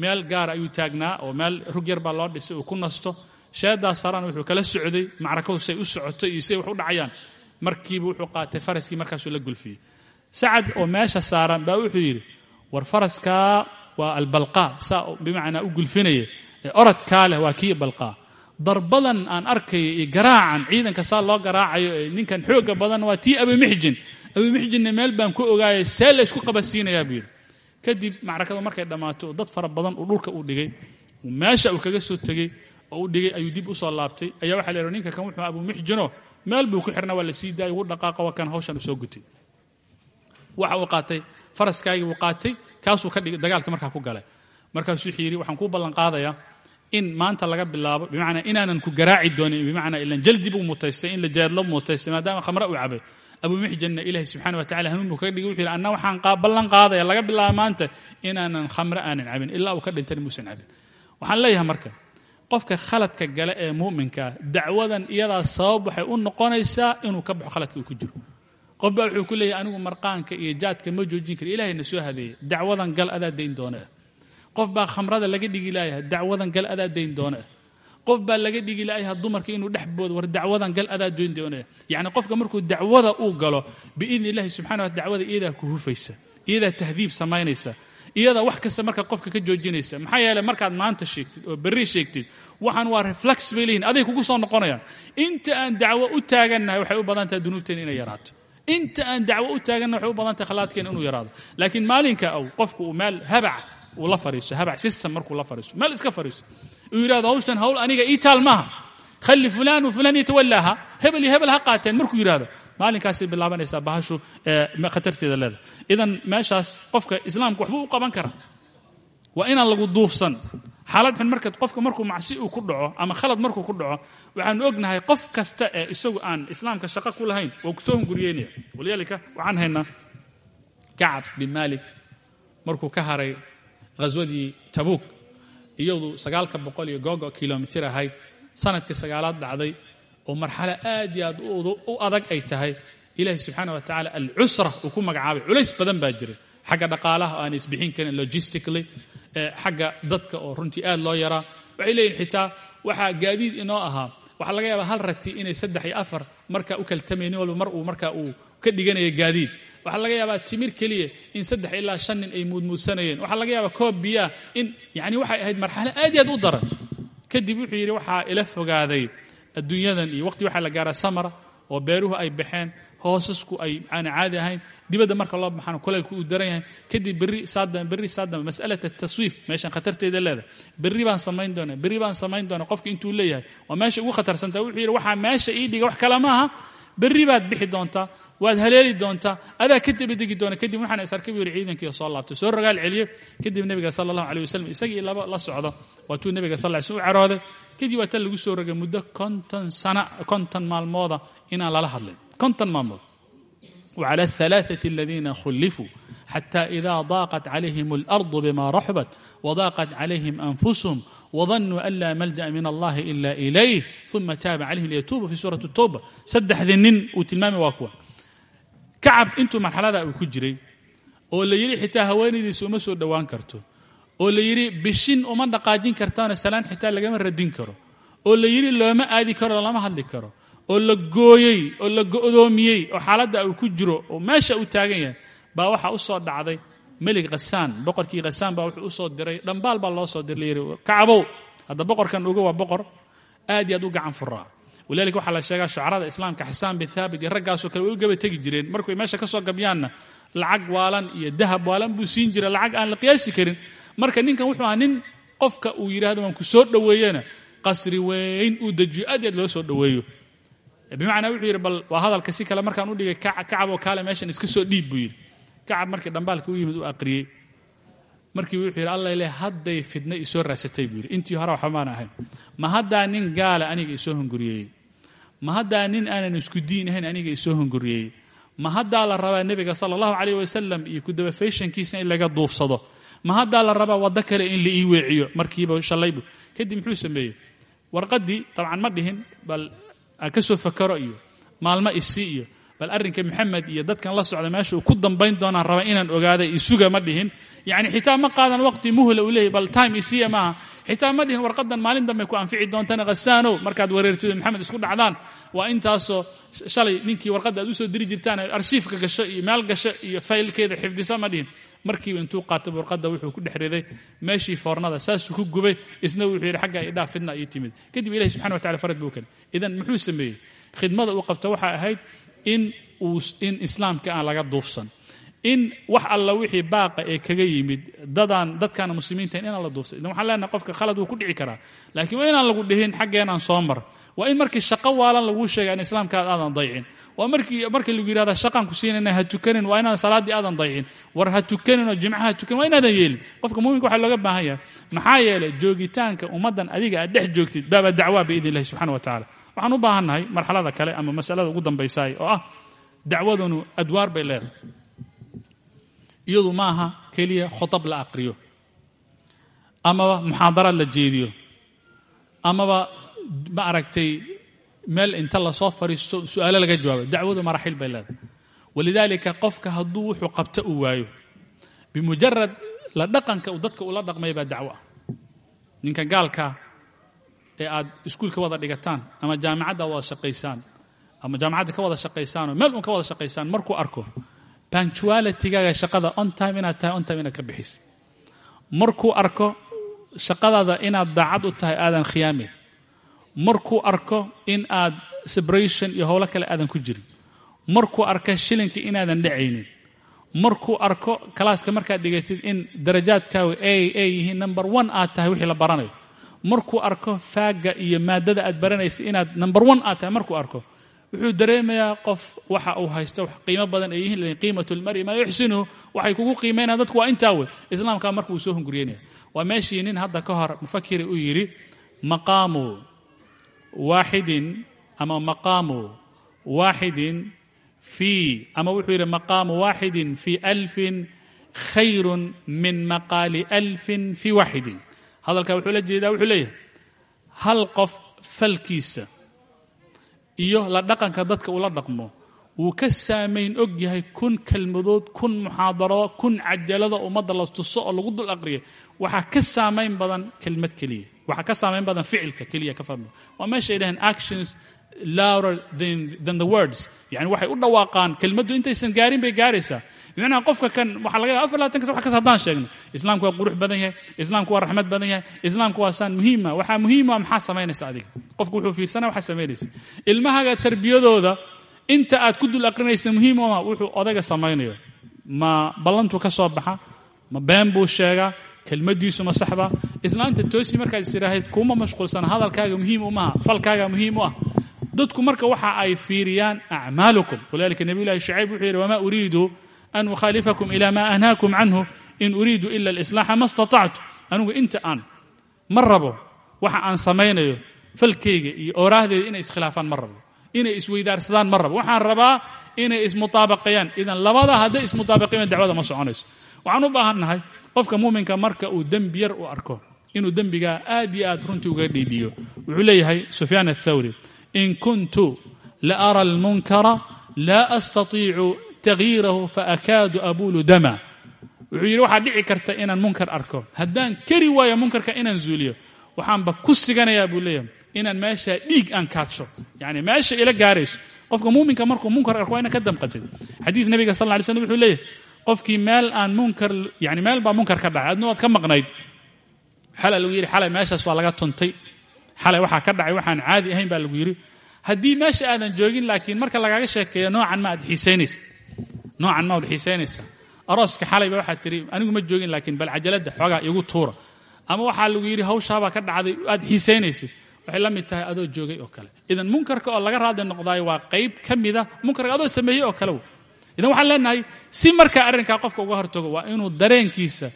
meel gaara ayuu taagnaa oo meel rug yar baa loo dhisay uu ku nasto sheedaas sarana wuxuu kala socday macrakadu say u socoto iyo siday wax u dhacayaan. Markiiba wuxuu qaatay faraskii markaasuu la gulfiyey. Sacad oo meesha saaran baa wuxuu yidhi war faraskaa waa albalqaa saa bimacnaa u gulfinaya ee orodkaa leh waa kii balqaa darbadan aan arkaya iyo garaacan ciidanka saa loo garaacayo ninkan xooga badan waa tii abimixjin abimixjinna meel baan ku ogaayay see la ysku qabasiinayaa kadib macrakadu markay dhammaato dad fara badan uu dhulka u dhigay meesha uu kaga soo tegey oo u dhigay ayuu dib u soo laabtay. Ayaa waxa la yidhi ninka kan wuxuu abumixjino meel buu ku xirna waa la sii daayay ugu dhaqaaqa waa kan hawshan soo gutay. Waxa uu qaatay faraskaagii buu qaatay kaasuu ka dhigay dagaalka markaa ku galay. Markaasuu wuxuu yidhi waxaan kuu ballan qaadayaa in maanta laga bilaabo bimacnaa inaanan ku garaaci doonin bimacnaa ilan jaldi buu mutaystay in la jeedlo mutaystay maadaama khamre uu cabay. Abumixjanna ilaahi subxana wa tacala hanuun buu dhigay wuxuu yidhi anna waxaan ballan qaadaya laga bilaabo maanta inaanan khamre aanan cabin ilaa uu ka dhintana muusan cabin. Waxaan leeyahay marka qofka khaladka gale ee muuminkaa dacwadan iyadaa sabab waxay u noqonaysaa inuu ka baxo khaladka uu ku jiro. Qof baa wuxuu ku leeyahy anigu marqaanka iyo jaadka ma joojin kara ilahayna soo hadeeyey dacwadan gal adaa dayn doona. Ah qof baa khamrada laga dhigi laayahay dacwadan gal adaa dayn doona. Ah qof baa laga dhigi laayahay dumarka inuu dhex boodo war dacwadan gal adaa dayn doona. Ah yacni qofka markuu dacwada uu galo biidni illahi subxana wa dacwada iyadaa ku hufaysa iyadaa tahdiib samaynaysa iyada wax kasta marka qofka ka joojinaysa. Maxaa yeeley markaad maanta sheegtid oo berri sheegtid waxaan waa reflex bay leeyihiin aday kugu soo noqonayaan. Inta aan dacwo u taagannahay waxay u badan tahay dunuubteena inay yaraato. Inta aan dacwo u taagannahay waxay u badan tahay khalaadkeena inuu yaraado. Laakiin maalinka aw qofku uu meel habaca uu la fariiso habac system markuu la fariiso meel iska fariiso uu yidhahdo hawshan hawl aniga ii taal maaha. Khali fulaan wa fulaan yatawallaaha hebel iyo hebel ha qaateen markuu yidhahdo maalinkaasay bilaabanaysaa bahashu khatarteeda leeda idan meeshaas qofka islaamka waxbuu u qaban karaa. Waa inaan lagu duufsan. Xaalad xun marka qofka markuu macsi uu ku dhaco ama khalad markuu ku dhaco waxaanu ognahay qof kasta ee isagu aan islaamka shaqo ku lahayn waa ku soo hunguriyeynaya walidaalika waxaan haynaa kacab bin maalik markuu ka haray ghaswadii tabuuk iyadu sagaalka boqol iyo googo kilomitir ahayd sannadkii sagaalaad dhacday oo marxalo aad iyo aad u adag ay tahay ilaahi subxaana wa tacaala alcusra uu ku magacaabay. Culays badan baa jiray xagga dhaqaalaha aan isbixin karin logistically xagga dadka oo runtii aad loo yaraa. Waxay leeyihiin xitaa waxaa gaadiid inoo ahaa. Waxaa laga yaabaa hal rati inay saddex iyo afar marka u kaltamay nin walba mar uu marka uu ka dhiganaya gaadiid. Waxaa laga yaabaa timir keliya in saddex ilaa shan nin ay muudmuudsanayeen. Waxaa laga yaabaa koob biyaa in yani waxay ahayd marxalo aad iyo aad u daran. Kadib wuxuu yidhi waxaa ila fogaaday adduunyadan iyo waqti waxaa la gaaraa samara oo beeruhu ay baxeen hoosasku ay aan caadi ahayn dibadda marka loo baxana kulaylku uu daran yahay kadib berri saadama berri saadama mas'alata taswiif meeshan khatarteeda leedahay. Berri baan samayn doonaa berri baan samayn doonaa qofka intuu leeyahay waa meesha ugu khatarsantaa wuxuu yidhi waxaa meesha ii dhiga wax kale maaha berri baad bixi doontaa waad haleeli doontaa adaa ka dabadegi doona kadib waxaan is arkay buu yidhi ciidankii soo laabtay soo rogaal celiyo kadib nebiga sala allahu alay wasalam isagii laba la socdo waatuu nebiga sal sl u carooday kadib waa tan lagu soo rogay muddo konton sana konton maalmooda inaan lala hadlin konton maalmood وعلى الثلاثة الذين خلفوا حتى إذا ضاقت عليهم الأرض بما رحبت وضاقت عليهم أنفسهم وظنوا أن لا ملجأ من الله إلا إليه ثم تاب عليهم ليتوبوا في سورة التوبة سدح ذنين وتلمامي kacab. Intuu marxalada uu ku jiray oo la yidhi xitaa haweenaydiisa uma soo dhowaan karto oo la yidhi bishin uma dhaqaajin kartaano salaan xitaa lagama radin karo oo la yidhi looma aadi karo lama hadli karo oo la gooyey oo la go'doomiyey oo xaaladda uu ku jiro oo meesha uu taagan yahay baa waxaa u soo dhacday. Melig khasaan boqorkii khasaan baa wuxuu u soo diray dhambaal baa loo soo diray la kacabow hadda boqorkan uga waa boqor aad iyo aad u gacan furaa walidalika waxaa la sheegaa shucarada islaamka xasaan bin thaabit iyo raggaasoo kale way u gaba tegi jireen. Markuy meesha ka soo gabyaanna lacag waalan iyo dahab waalan buu siin jira lacag aan la qiyaasi karin. Marka ninkan wuxuu ahaa nin qofka uu yidhahdo waan ku soo dhoweeyena qasri weyn uu dejiyo loo soo dhoweeyo. Bimacnaa wuxuu yidhi bal waa hadalka si kale markaan u dhigay kacaboo kaale meeshan iska soo dhiib buu yidhi. Kacab markii dhambaalka u yimid u aqriyey. Markii wuxuu yidhi alla ile hadday fidna isoo raasatay buu yidhi. Intii hore waxba maan ahayn. Ma haddaa nin gaala aniga isoo hunguriyeeyey ma haddaa nin aanan isku diin ahayn aniga isoo hunguriyeeyey ma haddaa la rabaa nebiga sala allahu calayh wasalam iyo kudabafeyshankiisa in laga duufsado ma haddaa la rabaa waddo kale in la ii weeciyo markiiba shallaybu kadib muxuu sameeyey? Warqaddii dabcan ma dhihin bal aan ka soo fakaro iyo maalmo isi iyo bal arrinka maxamed iyo dadkan la socda meesha uu ku dambayn doonaan raba inaan ogaaday isuga ma dhihin. Yacni xitaa ma qaadan waqti muhla uu leeyahy bal time isiya maaha xitaa ma dhihin warqadan maalin dambe ku anfici doontana khasaanow markaad wareertido maxamed isku dhacdaan waa intaasoo shalay ninkii warqadda aad u soo diri jirtaan arshiifka gasho iyo meel gasho iyo faylkeeda xifdisa ma dhihin markiiba intuu qaatay warqadda wuxuu ku dhex riday meeshii foornada saasuu ku gubay isna wuxuu yidhi xagga idhaa fidna ii timid kadib ilahi subxana wa tacala farad buu kale idan muxuu sameeyey khidmada uu qabta waxay ahayd in islaamka aan laga duufsan in wax alla wixii baaqa ee kaga yimid dadaan dadkaana muslimiinta inaan la duufsan idan waxaan leenahay qofka khalad wuu ku dhici karaa. Laakiin waa lagu dhihin xaggeenaan soo mar. Waa in markii shaqo waalan laguu sheega in islaamkaada aadan daycin. Waa markii markii lagu yidhahda shaqaan ku siinayna ha tukanin waa inaan salaaddii aadan daycin. War ha tukanin oo jimcaha ha tukanin waa inaadan yeelin. Qofka muuminka waxaa looga baahan yahay maxaa yeelay joogitaanka ummaddan adiga aad dhex joogtid baaba dacwaa biidn illahi subxana wa tacala waxaan u baahannahay marxalada kale ama masalada ugu dambaysaay oo ah dacwadanu adwaar bay leedahay iyadu ma aha keliya khotab la aqriyo amaba muxaadaraad la jeediyo amaba ma aragtay meel inta la soo fadhiisto su'aalo laga jawaabo dacwadu maraxil bay leedahay. Walidaalika qofka hadduu wuxuu qabto uu waayo bimujarad la dhaqanka uu dadka ula dhaqmay baa dacwo ah. Ninka gaalkaa ee aad iskuulka wada dhigataan ama jaamicadda wada shaqaysaan ama jaamacadda ka wada shaqaysaanoo meel un ka wada shaqaysaan markuu arko punctualitigaaga shaqada on time inaad tahay on time inaad ka bixis markuu arko shaqadaada inaad daacad u tahay aadan khiyaamin markuu arko in aad separation iyo howlo kale aadan ku jirin. Markuu arko shilinka inaadan dhacaynin. Markuu arko kalaaska markaad dhigatid in darajaadkaagu ay ay yihiin number one aad tahay wixii la baranayo. Markuu arko faaga iyo maadada aad baranaysa inaad number one aad tahay markuu arko wuxuu dareemayaa qof waxa uu haysto wax qiimo badan ay yihiin lan qiimatu lmari maa yuxsinuhu waxay kugu qiimaynayaan dadku waa intaa wey islaamkaa marka uu soo hunguriyeynaya waa meeshii nin hadda ka hor mufakiri uu yidhi maqaamu waaxidin ama maqaamu waaxidin fii ama wuxuu yidhi maqaamu waaxidin fii alfin khayrun min maqaali alfin fii waaxidin hadalkaa wuxuu la jeedaa wuxuu leeyahay hal qof falkiisa iyo la dhaqanka dadka ula dhaqmo wuu ka saamayn og yahay kun kelmadood kun muxaadaro kun cajalada ummadda la tuso oo lagu dul aqriya waxaa ka saamayn badan kelmad keliya. Waxaa ka saamayn badan ficilka keliya ka fahma waa meeshay dhaheen actions louder than, the words. Yani waxay u dhawaaqaan kelmaddu intaysan gaarin bay gaaraysaa bimacnaa qofka kan waxaa laga yaaba afar labaatan kas wax kas islaamku waa qurux badan yahay islaamku waa raxmad badan yahay islaamku waa saan muhiima waxaa muhiima maxaa samaynaysa adiga? Qofku wuxuu fiirsanaya waxaa samaynaysa. Ilmahaga tarbiyadooda inta aad ku dul aqrinaysa muhiim oma wuxuu odayga samaynayo. Ma ballantuu ka soo baxa ma been buu sheegaa kelmadiisu ma saxba. Islaanta toosi markaad is kuma mashquulsana hadalkaaga muhiim umaha falkaaga muhiim u ah. Dadku marka waxa ay fiiriyaan acmaalukum. Walidalika nabiy llahi wuxuu yidhi wama uriidu an ukhaalifakum ila ma anhaakum canhu in uriidu ila alislaaxa ma istatactu anigu inta aan ma rabo waxa aan samaynayo falkayga iyo ooraahdeeda inay iskhilaafaan ma rabo inay isweydaarsadaan ma rabo waxaan rabaa inay ismutaabaqayaan idan labada hadday ismutaabaqayaan dacwada ma soconayso waxaan u baahannahay qofka muuminka marka uu dembi yar u arko inuu dembigaa aad iyo aad runtii uga dhiidhiyo wuxuu leeyahay sufyaan athawri in kuntu la ara almunkara laa astatiicu tagyiirahu faakaadu abulu dama wuxuu yidhi waxaa dhici karta inaan munkar arko. Haddaan keri waayo munkarka inaan zuuliyo waxaanba ku siganayaa buu leeyahay inaan meeshaa dhiig aan kaadsho yani meesha ila gaarayso. Qofka muuminka markuu munkar arko waa ina ka damqatid xadiid nabiga sal ly slm wuxuu leeyahay qofkii meel aan munkar yani meel baa munkar ka dhacay. Adna waad ka maqnayd. Xala lagu yidhi xalay meeshaas waa laga tuntay. Xalay waxaa ka dhacay waxaan caadi ahayn baa lagu yidhi. Haddii meesha aadan joogin marka lagaaga sheekeeyo noocan noocan ma ad xiisaynaysaa arooska xalayba waxaad tihi anigu ma joogin laakiin bal cajaladda xoogaa igu tuura ama waxaa lagu yidhi hawshaabaa ka dhacday aad xiisaynaysay waxay la mid tahay adoo joogay oo kale. Idan munkarka oo laga raadli noqdaayo waa qayb ka mida munkarka adoo sameeyey oo kale idan waxaan leenahay si markaa arrinkaa qofka uga hortago waa inuu dareenkiisa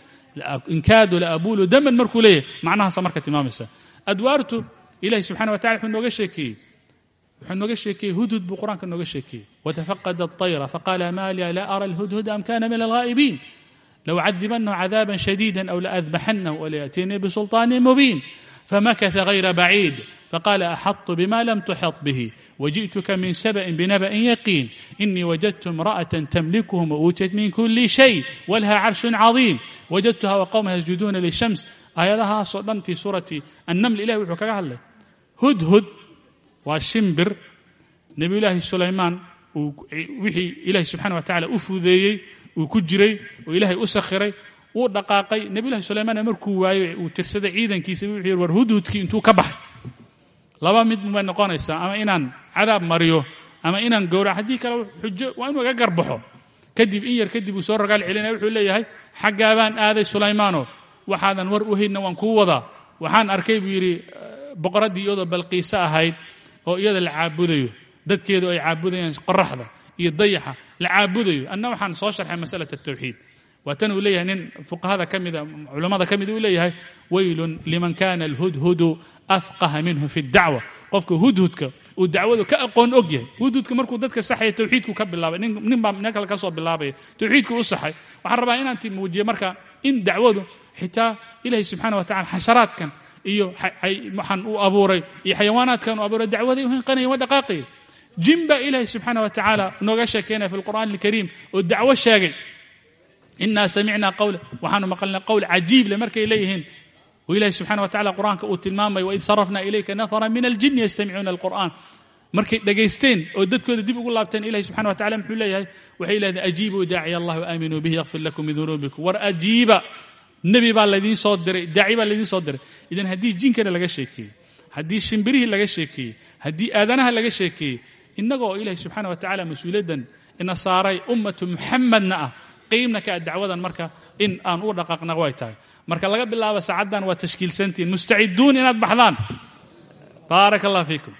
inkaadu la abulu daman markuu leeyahay. Macnahaasa marka tilmaamaysa. Adwaartu ilahi subxana wa tacala wuxuu nooga sheekeeyey wuxuu nooga sheekeeyey hudhud buu qur-aanka nooga sheekeeyey watafaqada الطayra faqala ma liya la ara اlhudhud am kana min alghaa'ibiin lawcadibanahu cadaaba shadيida aw laadbaxanahu walayaأtiinii bsulطaan mubiin فمكث غير بعيد فقال أحط بما لم تحط به وجئتك من سبأ بنبأ يقين إني وجدت امرأة تملكهم وأوتت من كل شيء ولها عرش عظيم وجدتها وقومها يسجدون للشمس آياتها صدن في waa shimbir. Nebiyulaahi sulaymaan wixii ilaahay subxana wa tacala u fudeeyey uu ku jiray oo ilaahay u sakhiray wuu dhaqaaqay. Nebiyulahi sulaymaana markuu waayo uu tirsaday ciidankiisa wuxuu war hudhudkii intuu ka baxay. Laba mid bay noqonaysaa ama inaan cadaab mariyo ama inaan gowra haddii kale xujo waa inuu ga garbaxo. Kadib in yar kadib uu soo ragaal celinaya wuxuu leeyahay xaggaabaan aaday sulaymaano waxaadan war u haydna waan kuu wadaa. Waxaan arkay buu yidhi boqoraddii iyadoo balqiise ahayd oo iyada la caabudayo. Dadkeedu ay caabudayaan qoraxda iyo dayaxa la caabudayo. Anna waxaan soo sharxay masalat altawxiid waa tan uu leeyahay nin fuqahada ka mida culammada ka mida uu leeyahay weylun liman kana alhudhudu afqaha minhu fi اdacwa qofka hudhudka uu dacwadu ka aqoon og yahay. Hudhudka markuu dadka saxaya tawxiidku ka bilaabay. Nin baa nin kale ka soo bilaabaya. Tawxiidku u saxay. Waxaan rabaa inaan ti muujiyo marka in dacwadu xitaa ilahi subxaana wa tacala xasharaadkan iyo waxaan uu abuuray iyo xayawaanaadkan uu abuuray dacwaday u hinqanaya waa dhaqaaqaya jin baa ilaahi subxaana wa tacaala nooga sheekeynaya fi lqur'aan alkariim oo dacwo sheegay. Inaa samicnaa qawla waxaanu maqalnay qowl cajiib le markay leeyihiin. Oo ilahi subxana wa tacala qur'aanka uu tilmaamay waid sarafna ilayka nafara min aljini yastamicuuna alqur'an markay dhegaysteen oo dadkooda dib ugu laabteen ilahi subxana wa tacala muxuu leeyahay waxay leedahay ajiibuu daaciya allah waaaaminuu bihi yakfir lakum min dunuubikum. War ajiiba nebi baa laydiin soo diray daaci baa laydiin soo diray. Idan haddii jinkana laga sheekeeyey haddii shimbirihii laga sheekeeyey haddii aadanaha laga sheekeeyey innagoo ilaahay subxaana wa tacala mas'uuliyaddan ina saaray ummatu muxamadna ah qiimna ka ah dacwadan marka in aan u dhaqaaqna way tahay. Marka laga bilaabo saacaddan waa tashkiilsantihiin mustaciduun inaad baxdaan. Baaraka allah fiikum